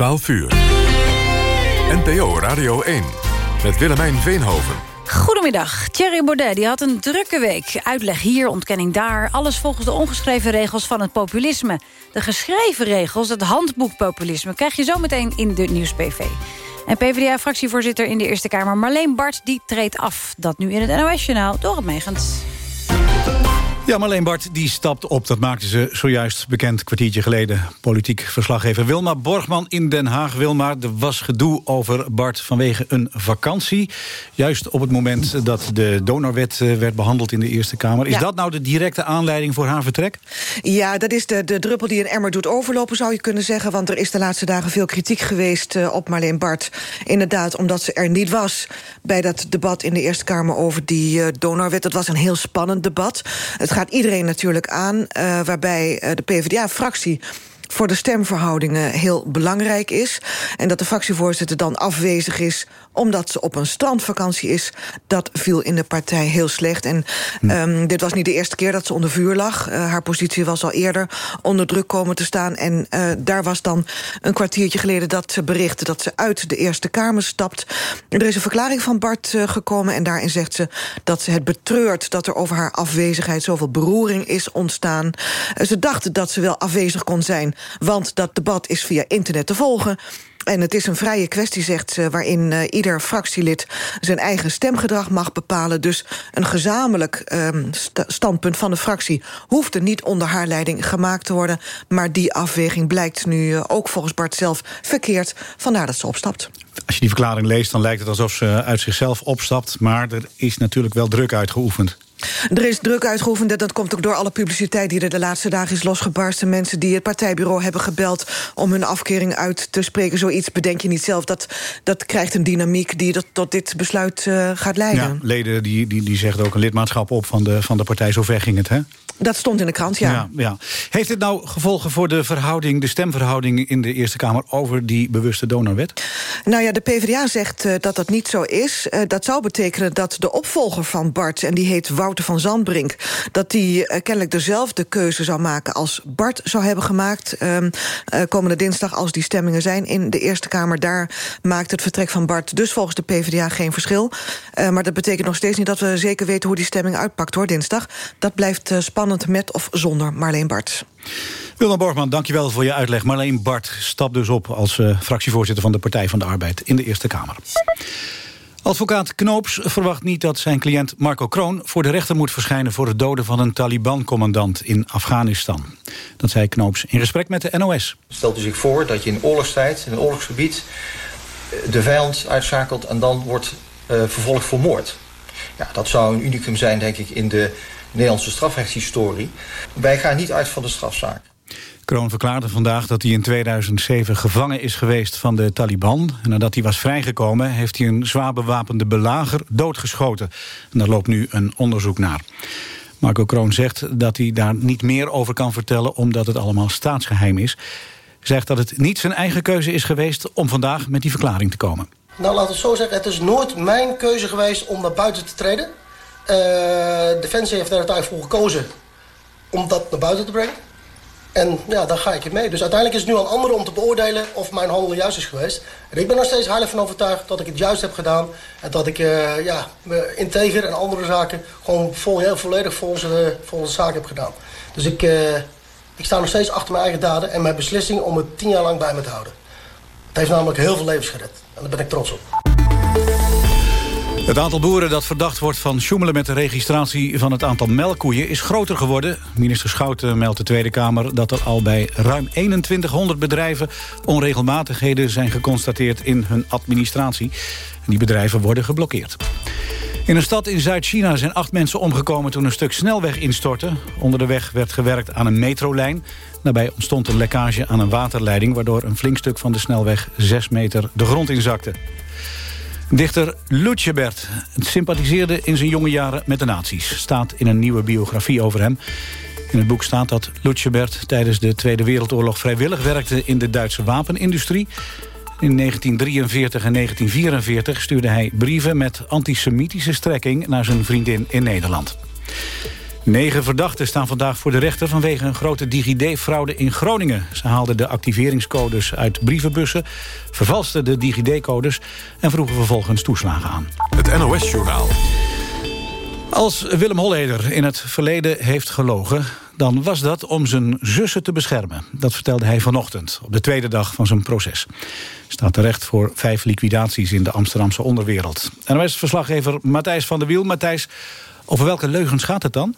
12 uur. NPO Radio 1 met Willemijn Veenhoven. Goedemiddag. Thierry Baudet die had een drukke week. Uitleg hier, ontkenning daar. Alles volgens de ongeschreven regels van het populisme. De geschreven regels, het handboek populisme... krijg je zo meteen in de Nieuws-PV. En PvdA-fractievoorzitter in de Eerste Kamer Marleen Bart... die treedt af. Dat nu in het NOS-journaal door het Megens. Ja, Marleen Bart die stapt op. Dat maakte ze zojuist bekend, kwartiertje geleden. Politiek verslaggever Wilma Borgman in Den Haag. Wilma, er was gedoe over Bart vanwege een vakantie. Juist op het moment dat de donorwet eh, werd behandeld in de Eerste Kamer. Is dat nou de directe aanleiding voor haar vertrek? Ja, dat is de, de druppel die een emmer doet overlopen, zou je kunnen zeggen. Want er is de laatste dagen veel kritiek geweest uh, op Marleen Bart. Inderdaad, omdat ze er niet was bij dat debat in de Eerste Kamer over die uh, donorwet. Dat was een heel spannend debat. Het gaat iedereen natuurlijk aan, uh, waarbij uh, de PvdA-fractie voor de stemverhoudingen heel belangrijk is. En dat de fractievoorzitter dan afwezig is omdat ze op een strandvakantie is... dat viel in de partij heel slecht. En hm. um, dit was niet de eerste keer dat ze onder vuur lag. Uh, haar positie was al eerder onder druk komen te staan. En uh, daar was dan een kwartiertje geleden dat ze berichtte... dat ze uit de Eerste Kamer stapt. Er is een verklaring van Bart uh, gekomen en daarin zegt ze... dat ze het betreurt dat er over haar afwezigheid... zoveel beroering is ontstaan. ze dacht dat ze wel afwezig kon zijn... want dat debat is via internet te volgen... En het is een vrije kwestie, zegt ze, waarin uh, ieder fractielid zijn eigen stemgedrag mag bepalen. Dus een gezamenlijk st standpunt van de fractie hoeft er niet onder haar leiding gemaakt te worden. Maar die afweging blijkt nu uh, ook volgens Bart zelf verkeerd. Vandaar dat ze opstapt. Als je die verklaring leest, dan lijkt het alsof ze uit zichzelf opstapt. Maar er is natuurlijk wel druk uitgeoefend. Er is druk uitgeoefend. Dat komt ook door alle publiciteit die er de laatste dagen is losgebarsten. Mensen die het partijbureau hebben gebeld om hun afkering uit te spreken. Zoiets bedenk je niet zelf. Dat, dat krijgt een dynamiek die dat, tot dit besluit uh, gaat leiden. Ja, leden die, die, die zeggen ook een lidmaatschap op van de, van de partij. Zover ging het, hè? Dat stond in de krant, ja. ja. ja, Heeft dit nou gevolgen voor de verhouding, de stemverhouding in de Eerste Kamer over die bewuste donorwet? Nou ja, de PvdA zegt uh, dat dat niet zo is. Uh, dat zou betekenen dat de opvolger van Bart, en die heet Wouter van Zandbrink, dat die uh, kennelijk dezelfde keuze zou maken als Bart zou hebben gemaakt. Ehm, komende dinsdag, als die stemmingen zijn in de Eerste Kamer, daar maakt het vertrek van Bart dus volgens de PvdA geen verschil. maar dat betekent nog steeds niet dat we zeker weten hoe die stemming uitpakt hoor, dinsdag. Dat blijft spannend met of zonder Marleen Bart. Wilma Borgman, dankjewel voor je uitleg. Marleen Bart stapt dus op als uh, fractievoorzitter van de Partij van de Arbeid in de Eerste Kamer. Advocaat Knoops verwacht niet dat zijn cliënt Marco Kroon... voor de rechter moet verschijnen voor het doden van een Taliban-commandant in Afghanistan. Dat zei Knoops in gesprek met de NOS. Stelt u zich voor dat je in oorlogstijd, in een oorlogsgebied... Eh, de vijand uitschakelt en dan wordt uh, vervolgd voor moord. Ja, dat zou een unicum zijn, denk ik, in de Nederlandse strafrechtshistorie. Wij gaan niet uit van de strafzaak. Kroon verklaarde vandaag dat hij in 2007 gevangen is geweest van de Taliban. En nadat hij was vrijgekomen heeft hij een zwaar bewapende belager doodgeschoten. En daar loopt nu een onderzoek naar. Marco Kroon zegt dat hij daar niet meer over kan vertellen... omdat het allemaal staatsgeheim is. Hij zegt dat het niet zijn eigen keuze is geweest om vandaag met die verklaring te komen. Nou, laat het zo zeggen. Het is nooit mijn keuze geweest om naar buiten te treden. Uh, Defensie heeft er uiteindelijk voor gekozen om dat naar buiten te brengen. En ja, daar ga ik in mee. Dus uiteindelijk is het nu aan anderen om te beoordelen of mijn handel juist is geweest. En ik ben nog steeds heilig van overtuigd dat ik het juist heb gedaan. En dat ik uh, ja, integer en andere zaken gewoon vol, heel volledig volgens de zaak heb gedaan. Dus ik, uh, ik sta nog steeds achter mijn eigen daden en mijn beslissing om het tien jaar lang bij me te houden. Het heeft namelijk heel veel levens gered. En daar ben ik trots op. Het aantal boeren dat verdacht wordt van sjoemelen met de registratie van het aantal melkkoeien is groter geworden. Minister Schouten meldt de Tweede Kamer dat er al bij ruim 2100 bedrijven onregelmatigheden zijn geconstateerd in hun administratie. die bedrijven worden geblokkeerd. In een stad in Zuid-China zijn acht mensen omgekomen toen een stuk snelweg instortte. Onder de weg werd gewerkt aan een metrolijn. Daarbij ontstond een lekkage aan een waterleiding... waardoor een flink stuk van de snelweg 6 meter de grond inzakte. Dichter Lutjebert sympathiseerde in zijn jonge jaren met de nazi's. Staat in een nieuwe biografie over hem. In het boek staat dat Lutjebert tijdens de Tweede Wereldoorlog... vrijwillig werkte in de Duitse wapenindustrie. In 1943 en 1944 stuurde hij brieven met antisemitische strekking... naar zijn vriendin in Nederland. Negen verdachten staan vandaag voor de rechter... vanwege een grote DigiD-fraude in Groningen. Ze haalden de activeringscodes uit brievenbussen... vervalsten de DigiD-codes en vroegen vervolgens toeslagen aan. Het NOS-journaal. Als Willem Holleder in het verleden heeft gelogen... dan was dat om zijn zussen te beschermen. Dat vertelde hij vanochtend, op de tweede dag van zijn proces. Staat terecht voor vijf liquidaties in de Amsterdamse onderwereld. NOS-verslaggever Matthijs van der Wiel. Matthijs, over welke leugens gaat het dan?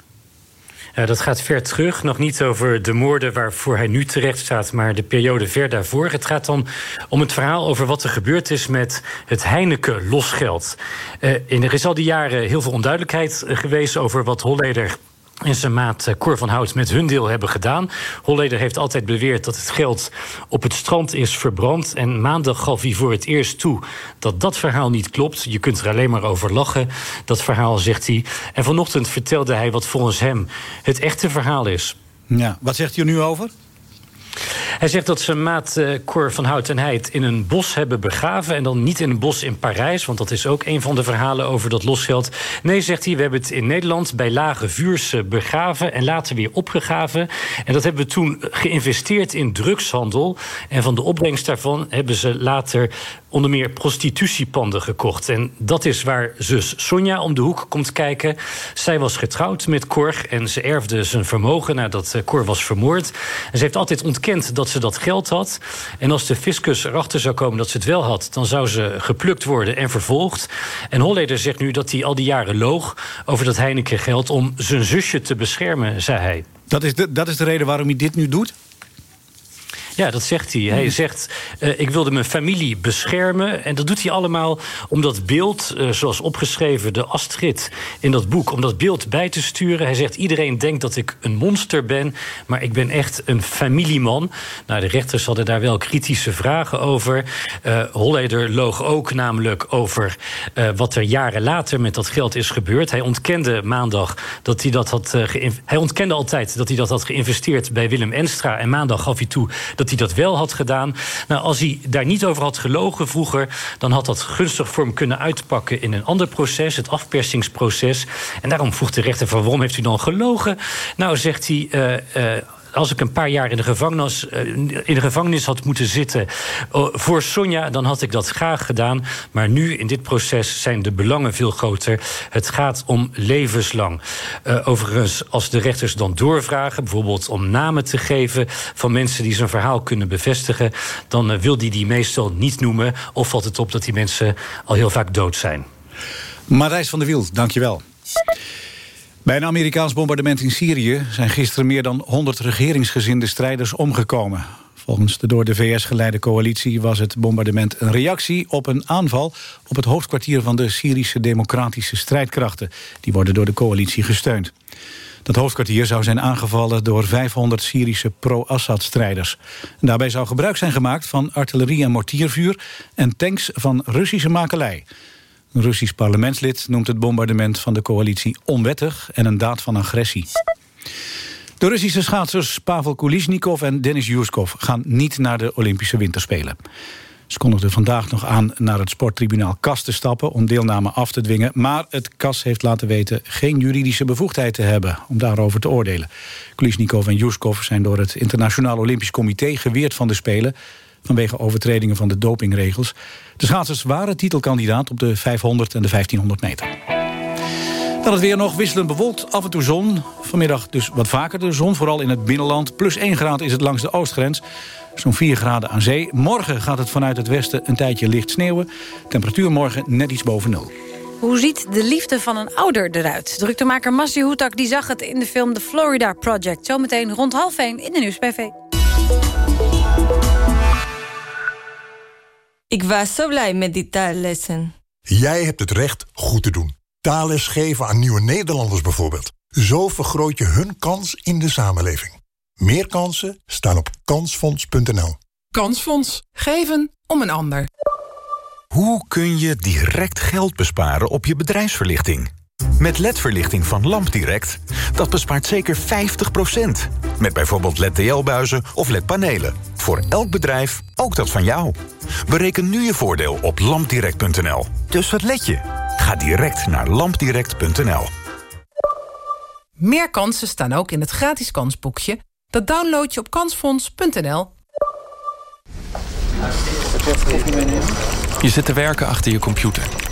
Uh, dat gaat ver terug. Nog niet over de moorden waarvoor hij nu terecht staat, maar de periode ver daarvoor. Het gaat dan om het verhaal over wat er gebeurd is met het Heineken-losgeld. Uh, er is al die jaren heel veel onduidelijkheid geweest over wat Holleder en zijn maat eh, Cor van Hout met hun deel hebben gedaan. Holleder heeft altijd beweerd dat het geld op het strand is verbrand. En maandag gaf hij voor het eerst toe dat dat verhaal niet klopt. Je kunt er alleen maar over lachen, dat verhaal, zegt hij. En vanochtend vertelde hij wat volgens hem het echte verhaal is. Ja, wat zegt hij er nu over? Hij zegt dat zijn maat Cor van Hout en het in een bos hebben begraven. En dan niet in een bos in Parijs, want dat is ook een van de verhalen over dat losgeld. Nee, zegt hij, we hebben het in Nederland bij lage vuurs begraven en later weer opgegraven. En dat hebben we toen geïnvesteerd in drugshandel. En van de opbrengst daarvan hebben ze later onder meer prostitutiepanden gekocht. En dat is waar zus Sonja om de hoek komt kijken. Zij was getrouwd met Cor en ze erfde zijn vermogen nadat eh, Cor was vermoord. En ze heeft altijd ontkend dat ze dat geld had. En als de fiscus erachter zou komen dat ze het wel had... dan zou ze geplukt worden en vervolgd. En Holleder zegt nu dat hij al die jaren loog... over dat Heineken geld om zijn zusje te beschermen, zei hij. Dat is de, dat is de reden waarom hij dit nu doet? Ja, dat zegt hij. Hij zegt, uh, ik wilde mijn familie beschermen. En dat doet hij allemaal om dat beeld, uh, zoals opgeschreven, de Astrid in dat boek, om dat beeld bij te sturen. Hij zegt, iedereen denkt dat ik een monster ben, maar ik ben echt een familieman. Nou, de rechters hadden daar wel kritische vragen over. Uh, Holleder loog ook namelijk over wat er jaren later met dat geld is gebeurd. Hij ontkende maandag dat hij dat had Hij ontkende altijd dat hij dat had geïnvesteerd bij Willem Enstra. En maandag gaf hij toe dat hij dat wel had gedaan. Nou, als hij daar niet over had gelogen vroeger, dan had dat gunstig voor hem kunnen uitpakken in een ander proces, het afpersingsproces. En daarom vroeg de rechter waarom heeft u dan gelogen? Nou, zegt hij. Uh, uh, als ik een paar jaar in de gevangenis, in de gevangenis had moeten zitten voor Sonja, dan had ik dat graag gedaan. Maar nu in dit proces zijn de belangen veel groter. Het gaat om levenslang. Uh, overigens, als de rechters dan doorvragen, bijvoorbeeld om namen te geven van mensen die zijn verhaal kunnen bevestigen, dan wil die die meestal niet noemen. Of valt het op dat die mensen al heel vaak dood zijn. Marijs van der Wiel, dankjewel. Bij een Amerikaans bombardement in Syrië zijn gisteren meer dan 100 regeringsgezinde strijders omgekomen. Volgens de door de VS geleide coalitie was het bombardement een reactie op een aanval op het hoofdkwartier van de Syrische democratische strijdkrachten. Die worden door de coalitie gesteund. Dat hoofdkwartier zou zijn aangevallen door 500 Syrische pro-Assad-strijders. Daarbij zou gebruik zijn gemaakt van artillerie en mortiervuur... en tanks van Russische makelij. Een Russisch parlementslid noemt het bombardement van de coalitie onwettig en een daad van agressie. De Russische schaatsers Pavel Kulisnikov en Denis Yuskov gaan niet naar de Olympische Winterspelen. Ze kondigden vandaag nog aan naar het sporttribunaal KAS te stappen om deelname af te dwingen. Maar het KAS heeft laten weten geen juridische bevoegdheid te hebben om daarover te oordelen. Kulisnikov en Yuskov zijn door het Internationaal Olympisch Comité geweerd van de Spelen vanwege overtredingen van de dopingregels. De schaatsers waren titelkandidaat op de 500 en de 1500 meter. Dan het weer nog wisselend bewolkt, af en toe zon. Vanmiddag dus wat vaker de zon, vooral in het binnenland. Plus 1 graad is het langs de oostgrens. Zo'n 4 graden aan zee. Morgen gaat het vanuit het westen een tijdje licht sneeuwen. Temperatuur morgen net iets boven nul. Hoe ziet de liefde van een ouder eruit? Druktemaker Massi Hoetak die zag het in de film The Florida Project. Zometeen rond half 1 in de Nieuwsbv. Ik was zo blij met die taallessen. Jij hebt het recht goed te doen. Taalles geven aan nieuwe Nederlanders bijvoorbeeld. Zo vergroot je hun kans in de samenleving. Meer kansen staan op kansfonds.nl. Kansfonds. Geven om een ander. Hoe kun je direct geld besparen op je bedrijfsverlichting? Met LED-verlichting van LampDirect, dat bespaart zeker 50%. Met bijvoorbeeld LED-TL-buizen of LED-panelen. Voor elk bedrijf, ook dat van jou. Bereken nu je voordeel op lampdirect.nl. Dus wat let je? Ga direct naar lampdirect.nl. Meer kansen staan ook in het gratis kansboekje. Dat download je op kansfonds.nl. Je zit te werken achter je computer.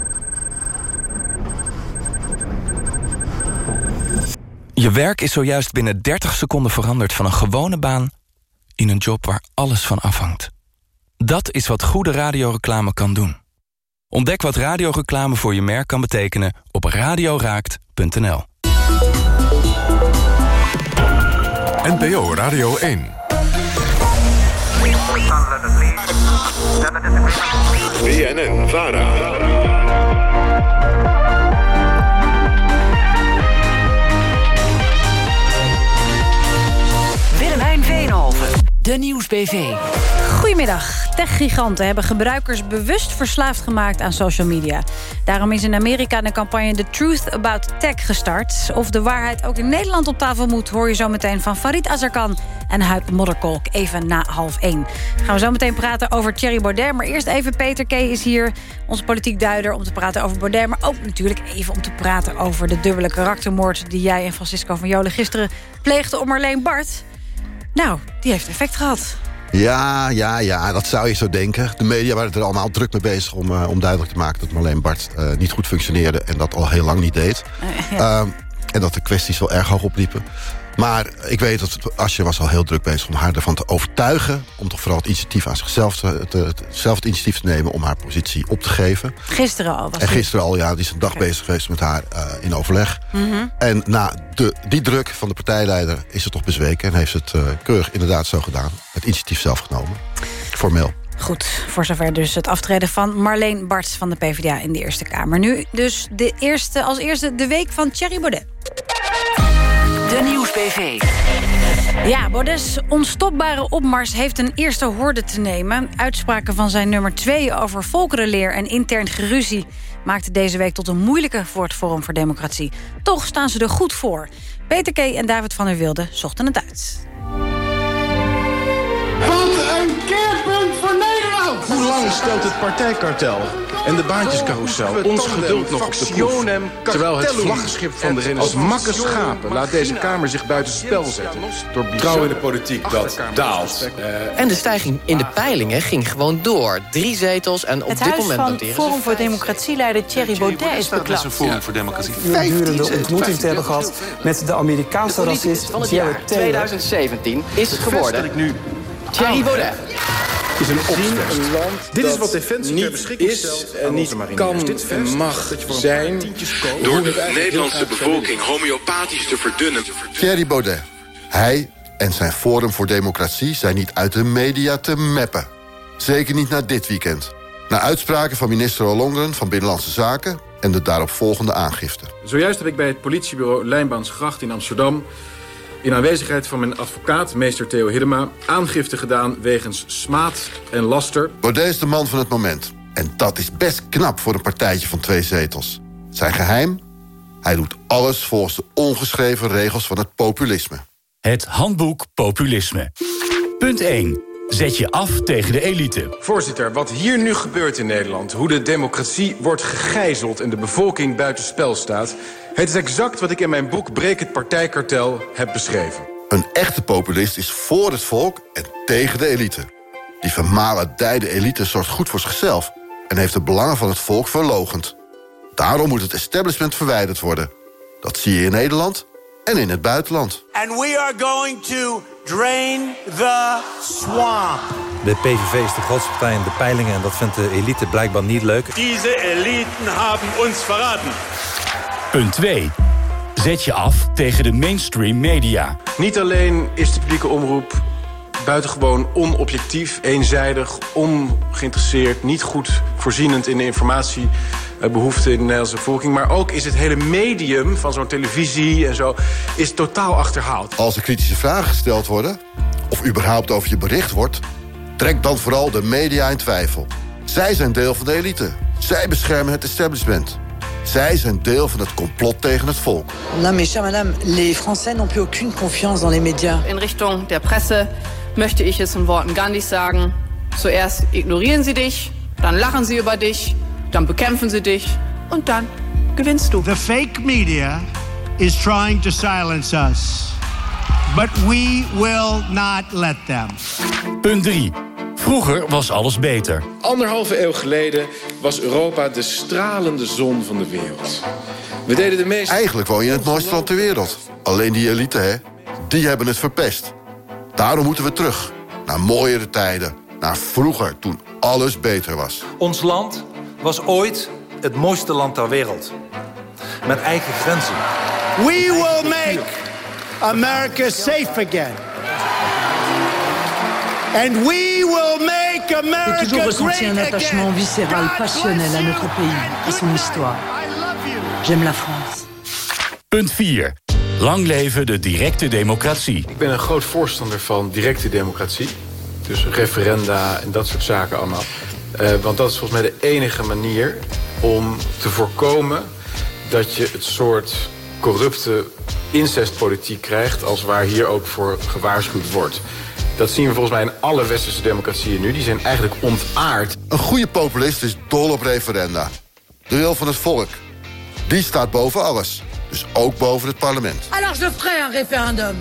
Je werk is zojuist binnen 30 seconden veranderd van een gewone baan in een job waar alles van afhangt. Dat is wat goede radioreclame kan doen. Ontdek wat radioreclame voor je merk kan betekenen op radioraakt.nl. NPO Radio 1. BNN Vara. De Nieuwsbv. Goedemiddag. Techgiganten hebben gebruikers bewust verslaafd gemaakt aan social media. Daarom is in Amerika de campagne The Truth About Tech gestart. Of de waarheid ook in Nederland op tafel moet... hoor je zo meteen van Farid Azarkan en Huip Modderkolk. Even na half één. Gaan we zo meteen praten over Thierry Baudet. Maar eerst even Peter K. is hier, onze politiek duider... om te praten over Baudet. Maar ook natuurlijk even om te praten over de dubbele karaktermoord... die jij en Francisco van Jolen gisteren pleegden op Marleen Bart... Nou, die heeft effect gehad. Ja, ja, ja, dat zou je zo denken. De media waren er allemaal druk mee bezig om, uh, om duidelijk te maken... dat Marleen Bart uh, niet goed functioneerde en dat al heel lang niet deed. Uh, ja. en dat de kwesties wel erg hoog opliepen. Maar ik weet dat Asje was al heel druk bezig om haar ervan te overtuigen... om toch vooral het initiatief aan zichzelf te, te, zelf het initiatief te nemen... om haar positie op te geven. Gisteren al was En gisteren al, ja. Die is een dag okay. bezig geweest met haar uh, in overleg. Mm -hmm. En na de, die druk van de partijleider is ze toch bezweken... en heeft het uh, keurig inderdaad zo gedaan. Het initiatief zelf genomen. Formeel. Goed, voor zover dus het aftreden van Marleen Barts van de PvdA in de Eerste Kamer. Nu dus de eerste, als eerste de week van Thierry Baudet. De Nieuwsbv. Ja, Baudet's onstopbare opmars heeft een eerste hoorde te nemen. Uitspraken van zijn nummer 2 over volkerenleer en intern geruzie... maakten deze week tot een moeilijke voor het Forum voor Democratie. Toch staan ze er goed voor. Peter K. en David van der Wilde zochten het uit. Stelt het partijkartel en de baantjescarousel ons geduld nog op de proef? Terwijl het vlaggenschip van de Renaissance als makke schapen laat deze Kamer zich buiten spel zetten. Door Trouw in de politiek, dat daalt. Uh, en de stijging in de peilingen ging gewoon door. Drie zetels en op het dit moment. Het Forum voor Democratie-leider Thierry Baudet is beklapt. een Forum voor Democratie. Gedurende ontmoeting te hebben gehad met de Amerikaanse racist van het Jared jaar Taylor. 2017 is het geworden. ik nu Thierry Baudet. Is een opstand. Een land Dit is wat Defensie ter niet beschikking is stelt en aan niet onze kan Dit en mag zijn... Door de Nederlandse bevolking homeopathisch te verdunnen. Thierry Baudet. Hij en zijn Forum voor Democratie zijn niet uit de media te meppen. Zeker niet na dit weekend. Na uitspraken van minister Ollongren van Binnenlandse Zaken... en de daaropvolgende aangifte. Zojuist heb ik bij het politiebureau Lijnbaansgracht in Amsterdam... in aanwezigheid van mijn advocaat, meester Theo Hiddema... aangifte gedaan wegens smaad en laster. Baudet is de man van het moment. En dat is best knap voor een partijtje van twee zetels. Zijn geheim? Hij doet alles volgens de ongeschreven regels van het populisme. Het handboek Populisme. Punt 1. Zet je af tegen de elite. Voorzitter, wat hier nu gebeurt in Nederland... hoe de democratie wordt gegijzeld en de bevolking buitenspel staat... het is exact wat ik in mijn boek Breek het partijkartel heb beschreven. Een echte populist is voor het volk en tegen de elite. Die vermalendijde elite zorgt goed voor zichzelf... en heeft de belangen van het volk verlogend. Daarom moet het establishment verwijderd worden. Dat zie je in Nederland en in het buitenland. And we are going to drain the swamp. De PVV is de grootste partij in de peilingen... en dat vindt de elite blijkbaar niet leuk. Diese Eliten haben uns verraten. Punt 2. Zet je af tegen de mainstream media. Niet alleen is de publieke omroep buitengewoon onobjectief, eenzijdig, ongeïnteresseerd... niet goed voorzienend in de informatiebehoeften in de Nederlandse bevolking... maar ook is het hele medium van zo'n televisie en zo is totaal achterhaald. Als er kritische vragen gesteld worden, of überhaupt over je bericht wordt... trek dan vooral de media in twijfel. Zij zijn deel van de elite. Zij beschermen het establishment. Zij zijn deel van het complot tegen het volk. Non mais chère madame, les Français n'ont plus aucune confiance dans les médias. In Richtung der Presse möchte ich es in Worten Gandhis sagen. Zuerst ignorieren sie dich, dann lachen sie über dich, dann bekämpfen sie dich und dann gewinnst du. The fake media is trying to silence us. But we will not let them. Punt 3. Vroeger was alles beter. Anderhalve eeuw geleden was Europa de stralende zon van de wereld. We deden de meest... Eigenlijk woon je in het mooiste land ter wereld. Alleen die elite, hè, die hebben het verpest. Daarom moeten we terug. Naar mooiere tijden. Naar vroeger, toen alles beter was. Ons land was ooit het mooiste land ter wereld. Met eigen grenzen. We will make America safe again. And we J'ai America toujours ressenti un attachement again. viscéral, passionnel à notre pays, à son histoire. J'aime la France. Punt 4. Lang leven de directe democratie. Ik ben een groot voorstander van directe democratie. Dus referenda en dat soort zaken allemaal. Eh, want dat is volgens mij de enige manier om te voorkomen... dat je het soort corrupte incestpolitiek krijgt... als waar hier ook voor gewaarschuwd wordt. Dat zien we volgens mij in alle westerse democratieën nu. Die zijn eigenlijk ontaard. Een goede populist is dol op referenda. De wil van het volk. Die staat boven alles. Dus ook boven het parlement. Alors je ferai un référendum.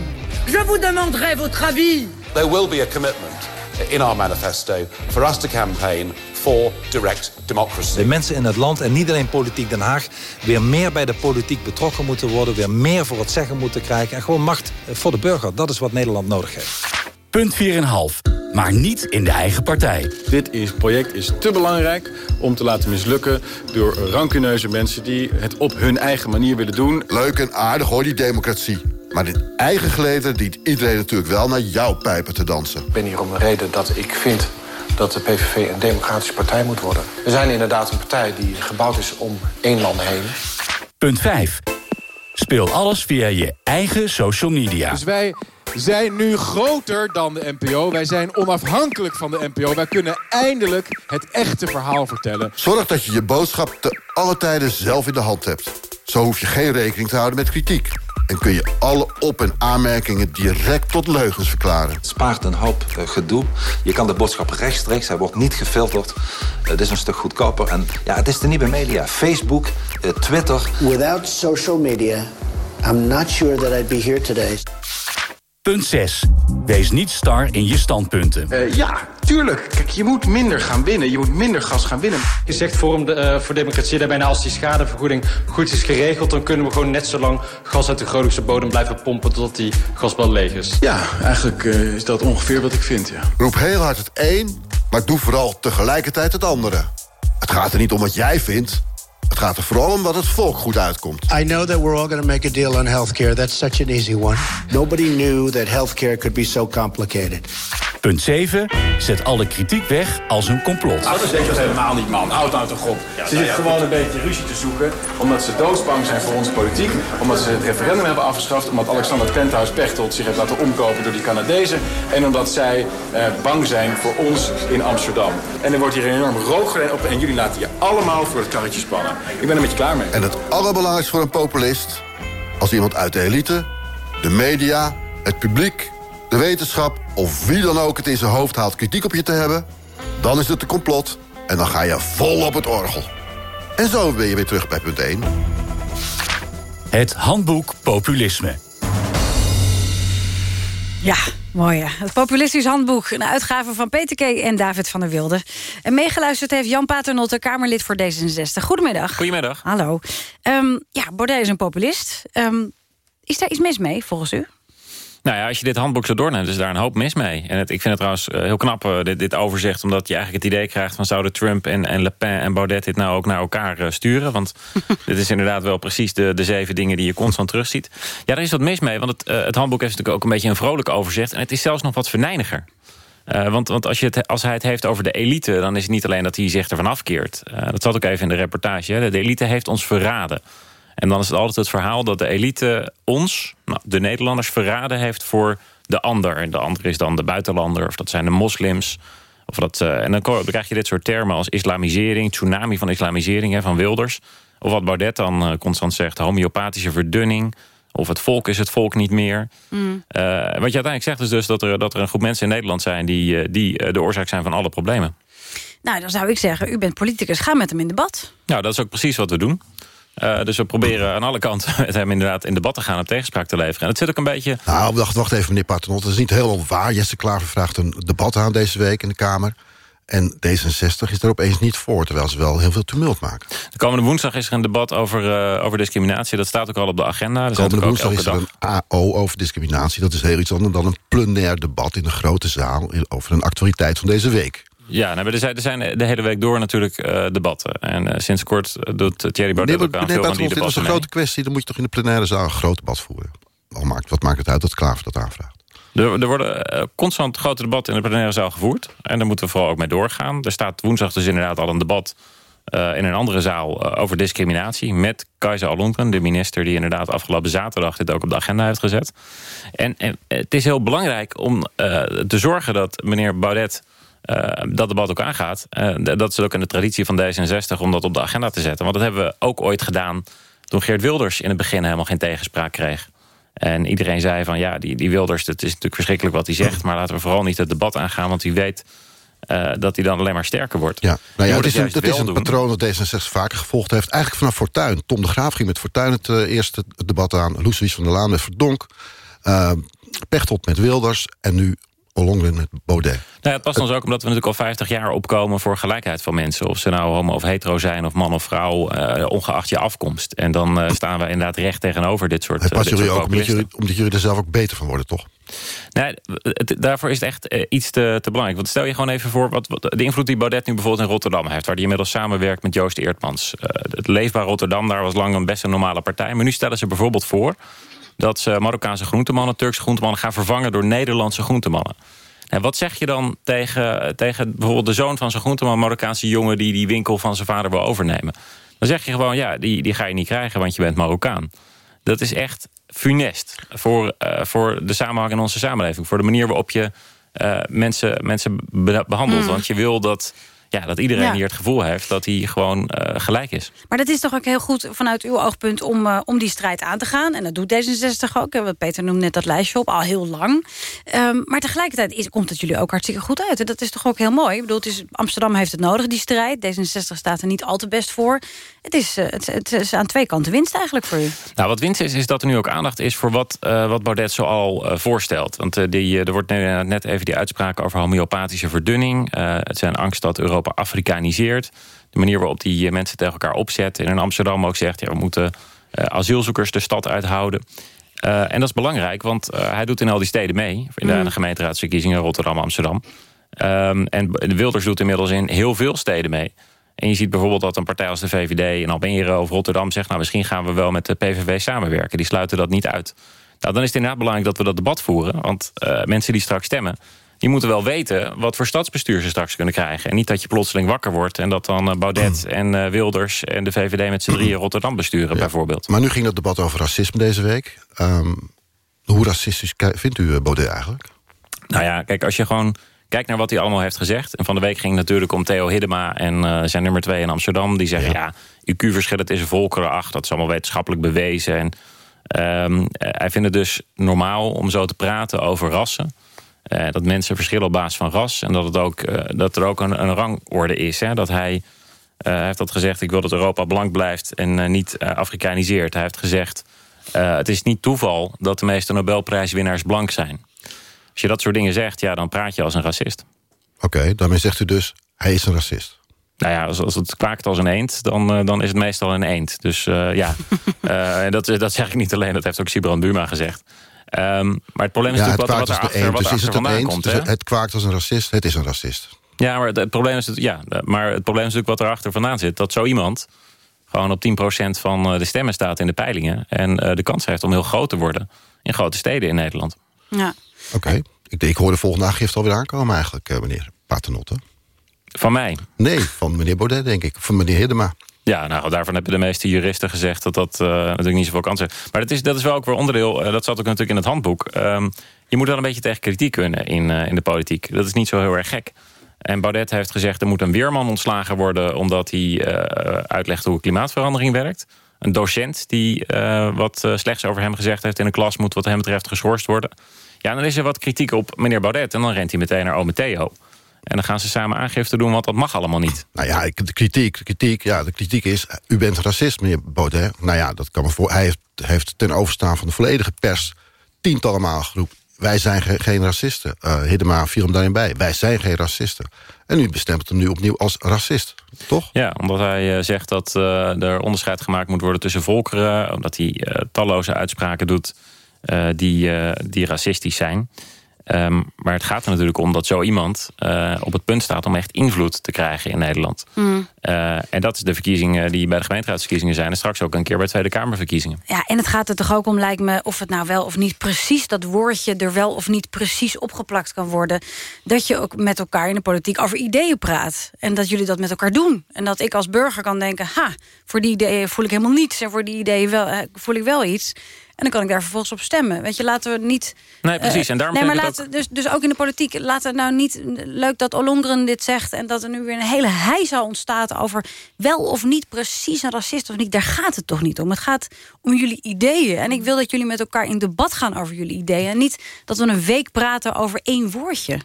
Je vous demanderai votre avis. There will be a commitment in our manifesto for us to campaign for direct democracy. De mensen in het land, en niet alleen politiek Den Haag... weer meer bij de politiek betrokken moeten worden... weer meer voor het zeggen moeten krijgen... en gewoon macht voor de burger. Dat is wat Nederland nodig heeft. Punt 4,5. Maar niet in de eigen partij. Dit is, project is te belangrijk om te laten mislukken... door rancuneuze mensen die het op hun eigen manier willen doen. Leuk en aardig hoor, die democratie. Maar in eigen geleden dient iedereen natuurlijk wel naar jouw pijpen te dansen. Ik ben hier om een reden dat ik vind dat de PVV een democratische partij moet worden. We zijn inderdaad een partij die gebouwd is om één land heen. Punt 5. Speel alles via je eigen social media. Dus wij zijn nu groter dan de NPO. Wij zijn onafhankelijk van de NPO. Wij kunnen eindelijk het echte verhaal vertellen. Zorg dat je je boodschap te alle tijden zelf in de hand hebt. Zo hoef je geen rekening te houden met kritiek. En kun je alle op- en aanmerkingen direct tot leugens verklaren. Het spaart een hoop eh, gedoe. Je kan de boodschap rechtstreeks, hij wordt niet gefilterd. Het is een stuk goedkoper. En ja, het is de nieuwe media. Facebook, eh, Twitter. Without social media, I'm not sure that I'd be here today. Punt 6. Wees niet star in je standpunten. Eh, ja, tuurlijk. Kijk, je moet minder gaan winnen. Je moet minder gas gaan winnen. Je zegt Forum de, eh, voor Democratie daarbij, als die schadevergoeding goed is geregeld... dan kunnen we gewoon net zo lang gas uit de Groningse bodem blijven pompen... totdat die gasbel leeg is. Ja, eigenlijk eh, is dat ongeveer wat ik vind, ja. Roep heel hard het een, maar doe vooral tegelijkertijd het andere. Het gaat er niet om wat jij vindt. Het gaat er vooral om dat het volk goed uitkomt. I know that we're all going to make a deal on healthcare. That's such an easy one. Nobody knew that healthcare could be so complicated. Punt 7. Zet alle kritiek weg als een complot. Ouders weten dat helemaal niet, man. Houd uit de grond. Ze zitten gewoon een beetje ruzie te zoeken... omdat ze doodsbang zijn voor onze politiek... omdat ze het referendum hebben afgeschaft... omdat Alexander Penthouse Pechtold zich heeft laten omkopen door die Canadezen... en omdat zij eh, bang zijn voor ons in Amsterdam. En er wordt hier een enorm rookgordijn op... en jullie laten je allemaal voor het karretje spannen. Ik ben er met je klaar mee. En het allerbelangrijkste voor een populist... als iemand uit de elite, de media, het publiek, de wetenschap... of wie dan ook het in zijn hoofd haalt kritiek op je te hebben... dan is het een complot en dan ga je vol op het orgel. En zo ben je weer terug bij punt 1. Het handboek Populisme. Ja, mooi. Het Populistisch Handboek. Een uitgave van Peter K. en David van der Wilde. En meegeluisterd heeft Jan Paternotte, Kamerlid voor D66. Goedemiddag. Goedemiddag. Hallo. Ehm, ja, Baudet is een populist. Ehm, is daar iets mis mee, volgens u? Nou ja, als je dit handboek zo doorneemt, is daar een hoop mis mee. En het, ik vind het trouwens eh, heel knap, eh, dit, dit overzicht... omdat je eigenlijk het idee krijgt van... zouden Trump en, en Le Pen en Baudet dit nou ook naar elkaar eh, sturen? Want dit is inderdaad wel precies de, de zeven dingen... die je constant terugziet. Ja, daar is wat mis mee, want het, het handboek heeft natuurlijk ook een beetje... een vrolijk overzicht en het is zelfs nog wat verneiniger. Want want als, je het, als hij het heeft over de elite... dan is het niet alleen dat hij zich ervan afkeert. Dat zat ook even in de reportage. Hè. De elite heeft ons verraden. En dan is het altijd het verhaal dat de elite ons, nou, de Nederlanders, verraden heeft voor de ander. En de ander is dan de buitenlander, of dat zijn de moslims. Of dat, eh, en dan, krijg je dit soort termen als islamisering... tsunami van islamisering hè, van Wilders. Of wat Baudet dan eh, constant zegt, homeopathische verdunning... of het volk is het volk niet meer. Mm. Eh, wat je uiteindelijk zegt is dus dat er, dat er een groep mensen in Nederland zijn... die, die de oorzaak zijn van alle problemen. Nou, dan zou ik zeggen, u bent politicus, ga met hem in debat. Nou, dat is ook precies wat we doen. Eh, dus we proberen aan alle kanten met hem inderdaad in debat te gaan... en tegenspraak te leveren. En het zit ook een beetje... Nou, wacht, wacht even, meneer Paternotte. Dat is niet helemaal waar. Jesse Klaver vraagt een debat aan deze week in de Kamer. En D66 is er opeens niet voor, terwijl ze wel heel veel tumult maken. De komende woensdag is er een debat over, eh, over discriminatie. Dat staat ook al op de agenda. Zijn Komende woensdag is er een AO over discriminatie. Dat is heel iets anders dan een plenair debat in een grote zaal... over een actualiteit van deze week. Ja, nou, er, zijn, er zijn de hele week door natuurlijk eh, debatten. En eh, sinds kort eh, doet Thierry Baudet ook aan veel van die Paternotte, dit debatten een mee. grote kwestie. Dan moet je toch in de plenaire zaal een groot debat voeren. Wat maakt, wat maakt het uit dat Klaver dat aanvraagt? Er, er worden constant grote debatten in de plenaire zaal gevoerd. En daar moeten we vooral ook mee doorgaan. Er staat woensdag dus inderdaad al een debat in een andere zaal over discriminatie. Met Kajsa Alonken, de minister die inderdaad afgelopen zaterdag dit ook op de agenda heeft gezet. En, en het is heel belangrijk om te zorgen dat meneer Baudet eh, dat debat ook aangaat. D- dat is ook in de traditie van D66 om dat op de agenda te zetten. Want dat hebben we ook ooit gedaan toen Geert Wilders in het begin helemaal geen tegenspraak kreeg. En iedereen zei van ja, die, die Wilders, het is natuurlijk verschrikkelijk wat hij zegt... maar laten we vooral niet het debat aangaan, want wie weet eh, dat hij dan alleen maar sterker wordt. Ja, nou ja, het is een, is een patroon dat D66 vaker gevolgd heeft. Eigenlijk vanaf Fortuyn. Tom de Graaf ging met Fortuyn het eerste debat aan. Loes van der Laan met Verdonk. eh Pechtold met Wilders. En nu Ollongren met Baudet. Nou ja, het past ons ook omdat we natuurlijk al 50 jaar opkomen voor gelijkheid van mensen. Of ze nou homo of hetero zijn, of man of vrouw, eh, ongeacht je afkomst. En dan eh, staan we inderdaad recht tegenover dit soort, Het eh, past dit jullie ook omdat jullie, omdat jullie er zelf ook beter van worden, toch? Nee, het- daarvoor is het echt eh, iets te, te belangrijk. Want stel je gewoon even voor wat, wat- de invloed die Baudet nu bijvoorbeeld in Rotterdam heeft... waar hij inmiddels samenwerkt met Joost Eertmans. Eh, het Leefbaar Rotterdam, daar was lang een best een normale partij. Maar nu stellen ze bijvoorbeeld voor... dat ze Marokkaanse groentemannen, Turkse groentemannen... gaan vervangen door Nederlandse groentemannen. En wat zeg je dan tegen, tegen bijvoorbeeld de zoon van zo'n groenteman... Marokkaanse jongen die die winkel van zijn vader wil overnemen? Dan zeg je gewoon, ja, die, die ga je niet krijgen, want je bent Marokkaan. Dat is echt funest voor, eh, voor de samenhang in onze samenleving. Voor de manier waarop je eh, mensen, mensen be- behandelt. Mm. Want je wil dat, ja, dat iedereen Ja. hier het gevoel heeft... dat hij gewoon eh, gelijk is. Maar dat is toch ook heel goed vanuit uw oogpunt om, eh, om die strijd aan te gaan. En dat doet D66 ook. hè, Want Peter noemt net dat lijstje op, al heel lang. Ehm, maar tegelijkertijd is, komt het jullie ook hartstikke goed uit. En dat is toch ook heel mooi. Ik bedoel, het is, Amsterdam heeft het nodig, die strijd. D66 staat er niet al te best voor. Het is, eh, het, het is aan twee kanten winst eigenlijk voor u. Nou, wat winst is, is dat er nu ook aandacht is voor wat, eh, wat Baudet zo al eh, voorstelt. Want eh, die, eh, er wordt net even die uitspraak over homeopathische verdunning. Eh, het zijn angst dat Europa Afrikaniseert. De manier waarop die eh, mensen tegen elkaar opzet. En in Amsterdam ook zegt, ja, we moeten eh, asielzoekers de stad uithouden. Eh, en dat is belangrijk, want hij doet in al die steden mee. In de, Mm. de gemeenteraadsverkiezingen Rotterdam, Amsterdam. Ehm, en de Wilders doet inmiddels in heel veel steden mee. En je ziet bijvoorbeeld dat een partij als de VVD in Almere of Rotterdam zegt... nou, misschien gaan we wel met de PVV samenwerken. Die sluiten dat niet uit. Nou, dan is het inderdaad belangrijk dat we dat debat voeren. Want mensen die straks stemmen... die moeten wel weten wat voor stadsbestuur ze straks kunnen krijgen. En niet dat je plotseling wakker wordt... en dat dan eh, Baudet en eh, Wilders en de VVD met z'n drieën Rotterdam besturen, bijvoorbeeld. Maar nu ging dat debat over racisme deze week. Ehm, hoe racistisch vindt u eh, Baudet eigenlijk? Nou ja, kijk, als je gewoon kijkt naar wat hij allemaal heeft gezegd... en van de week ging het natuurlijk om Theo Hiddema en zijn nummer twee in Amsterdam... die zeggen, ja, IQ-verschil, het is een volkerenacht, dat is allemaal wetenschappelijk bewezen. En ehm, eh, hij vindt het dus normaal om zo te praten over rassen... Eh, dat mensen verschillen op basis van ras... en dat, het ook, eh, dat er ook een, een rangorde is. Hè? Dat hij, eh, hij heeft dat gezegd, ik wil dat Europa blank blijft... en niet Afrikaniseert. Hij heeft gezegd, het is niet toeval... dat de meeste Nobelprijswinnaars blank zijn. Als je dat soort dingen zegt, ja, dan praat je als een racist. Oké, daarmee zegt u dus, hij is een racist. Nou ja, als, als het kwaakt als een eend, dan, dan is het meestal een eend. Dus ja, en dat, dat zeg ik niet alleen, dat heeft ook Sibrand Buma gezegd. Ehm, maar het probleem is Ja, het natuurlijk wat, wat erachter, eend. wat Dus erachter vandaan komt. Dus het, kwaakt als een racist, het is een racist. Ja, maar het, het probleem is, het- ja, maar het probleem is natuurlijk wat erachter vandaan zit. Dat zo iemand gewoon op 10% van eh, de stemmen staat in de peilingen. En eh, de kans heeft om heel groot te worden in grote steden in Nederland. Ja. Oké, ik, ik hoor de volgende aangifte alweer aankomen eigenlijk, eh, meneer Paternotte. Van mij? Nee, van meneer Baudet, denk ik. Van meneer Hiddema. Ja, nou, daarvan hebben de meeste juristen gezegd dat dat eh, natuurlijk niet zoveel kans heeft. Maar dat is, dat is wel ook weer onderdeel, eh, dat zat ook natuurlijk in het handboek. Ehm, je moet wel een beetje tegen kritiek kunnen in, in de politiek. Dat is niet zo heel erg gek. En Baudet heeft gezegd... er moet een weerman ontslagen worden... omdat hij uitlegt hoe klimaatverandering werkt. Een docent die wat slechts over hem gezegd heeft in een klas... moet wat hem betreft geschorst worden. Ja, dan is er wat kritiek op meneer Baudet... en dan rent hij meteen naar Ome Theo. En dan gaan ze samen aangifte doen, want dat mag allemaal niet. Nou ja, de kritiek, de kritiek, ja, de kritiek is... u bent racist, meneer Baudet. Nou ja, dat kan me voor. Hij heeft, heeft ten overstaan van de volledige pers... tientallen malen geroepen. Wij zijn geen racisten. Uh, Hiddema viel hem daarin bij. Wij zijn geen racisten. En u bestemt hem nu opnieuw als racist, toch? Ja, omdat hij uh, zegt dat uh, er onderscheid gemaakt moet worden tussen volkeren... omdat hij talloze uitspraken doet die, die racistisch zijn... Um, maar het gaat er natuurlijk om dat zo iemand uh, op het punt staat... om echt invloed te krijgen in Nederland. Mm. Uh, en dat is de verkiezingen die bij de gemeenteraadsverkiezingen zijn... en straks ook een keer bij Tweede Kamerverkiezingen. Ja, en het gaat er toch ook om, lijkt me... of het nou wel of niet precies, dat woordje er wel of niet precies opgeplakt kan worden. Dat je ook met elkaar in de politiek over ideeën praat. En dat jullie dat met elkaar doen. En dat ik als burger kan denken... ha, voor die ideeën voel ik helemaal niets... en voor die ideeën wel, uh, voel ik wel iets... En dan kan ik daar vervolgens op stemmen. Weet je, laten we niet... Nee, precies. En daarom nee, maar laten, ook... dus, dus ook in de politiek, laten het nou niet... Leuk dat Ollongren dit zegt... en dat er nu weer een hele heisa ontstaat over... wel of niet precies een racist of niet. Daar gaat het toch niet om. Het gaat om jullie ideeën. En ik wil dat jullie met elkaar in debat gaan over jullie ideeën. En niet dat we een week praten over één woordje.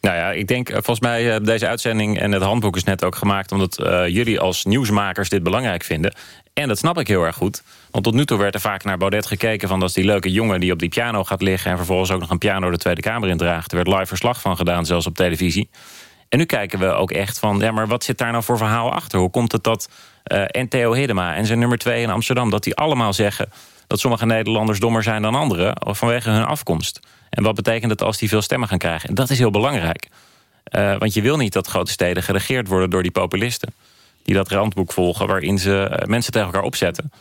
Nou ja, ik denk volgens mij deze uitzending en het handboek is net ook gemaakt... omdat uh, jullie als nieuwsmakers dit belangrijk vinden. En dat snap ik heel erg goed. Want tot nu toe werd er vaak naar Baudet gekeken... van dat is die leuke jongen die op die piano gaat liggen... en vervolgens ook nog een piano de Tweede Kamer indraagt. Er werd live verslag van gedaan, zelfs op televisie. En nu kijken we ook echt van... ja, maar wat zit daar nou voor verhaal achter? Hoe komt het dat uh, en Theo en zijn nummer twee in Amsterdam... dat die allemaal zeggen dat sommige Nederlanders dommer zijn dan anderen... vanwege hun afkomst? En wat betekent het als die veel stemmen gaan krijgen? En dat is heel belangrijk. Uh, want je wil niet dat grote steden geregeerd worden door die populisten die dat randboek volgen... waarin ze eh, mensen tegen elkaar opzetten.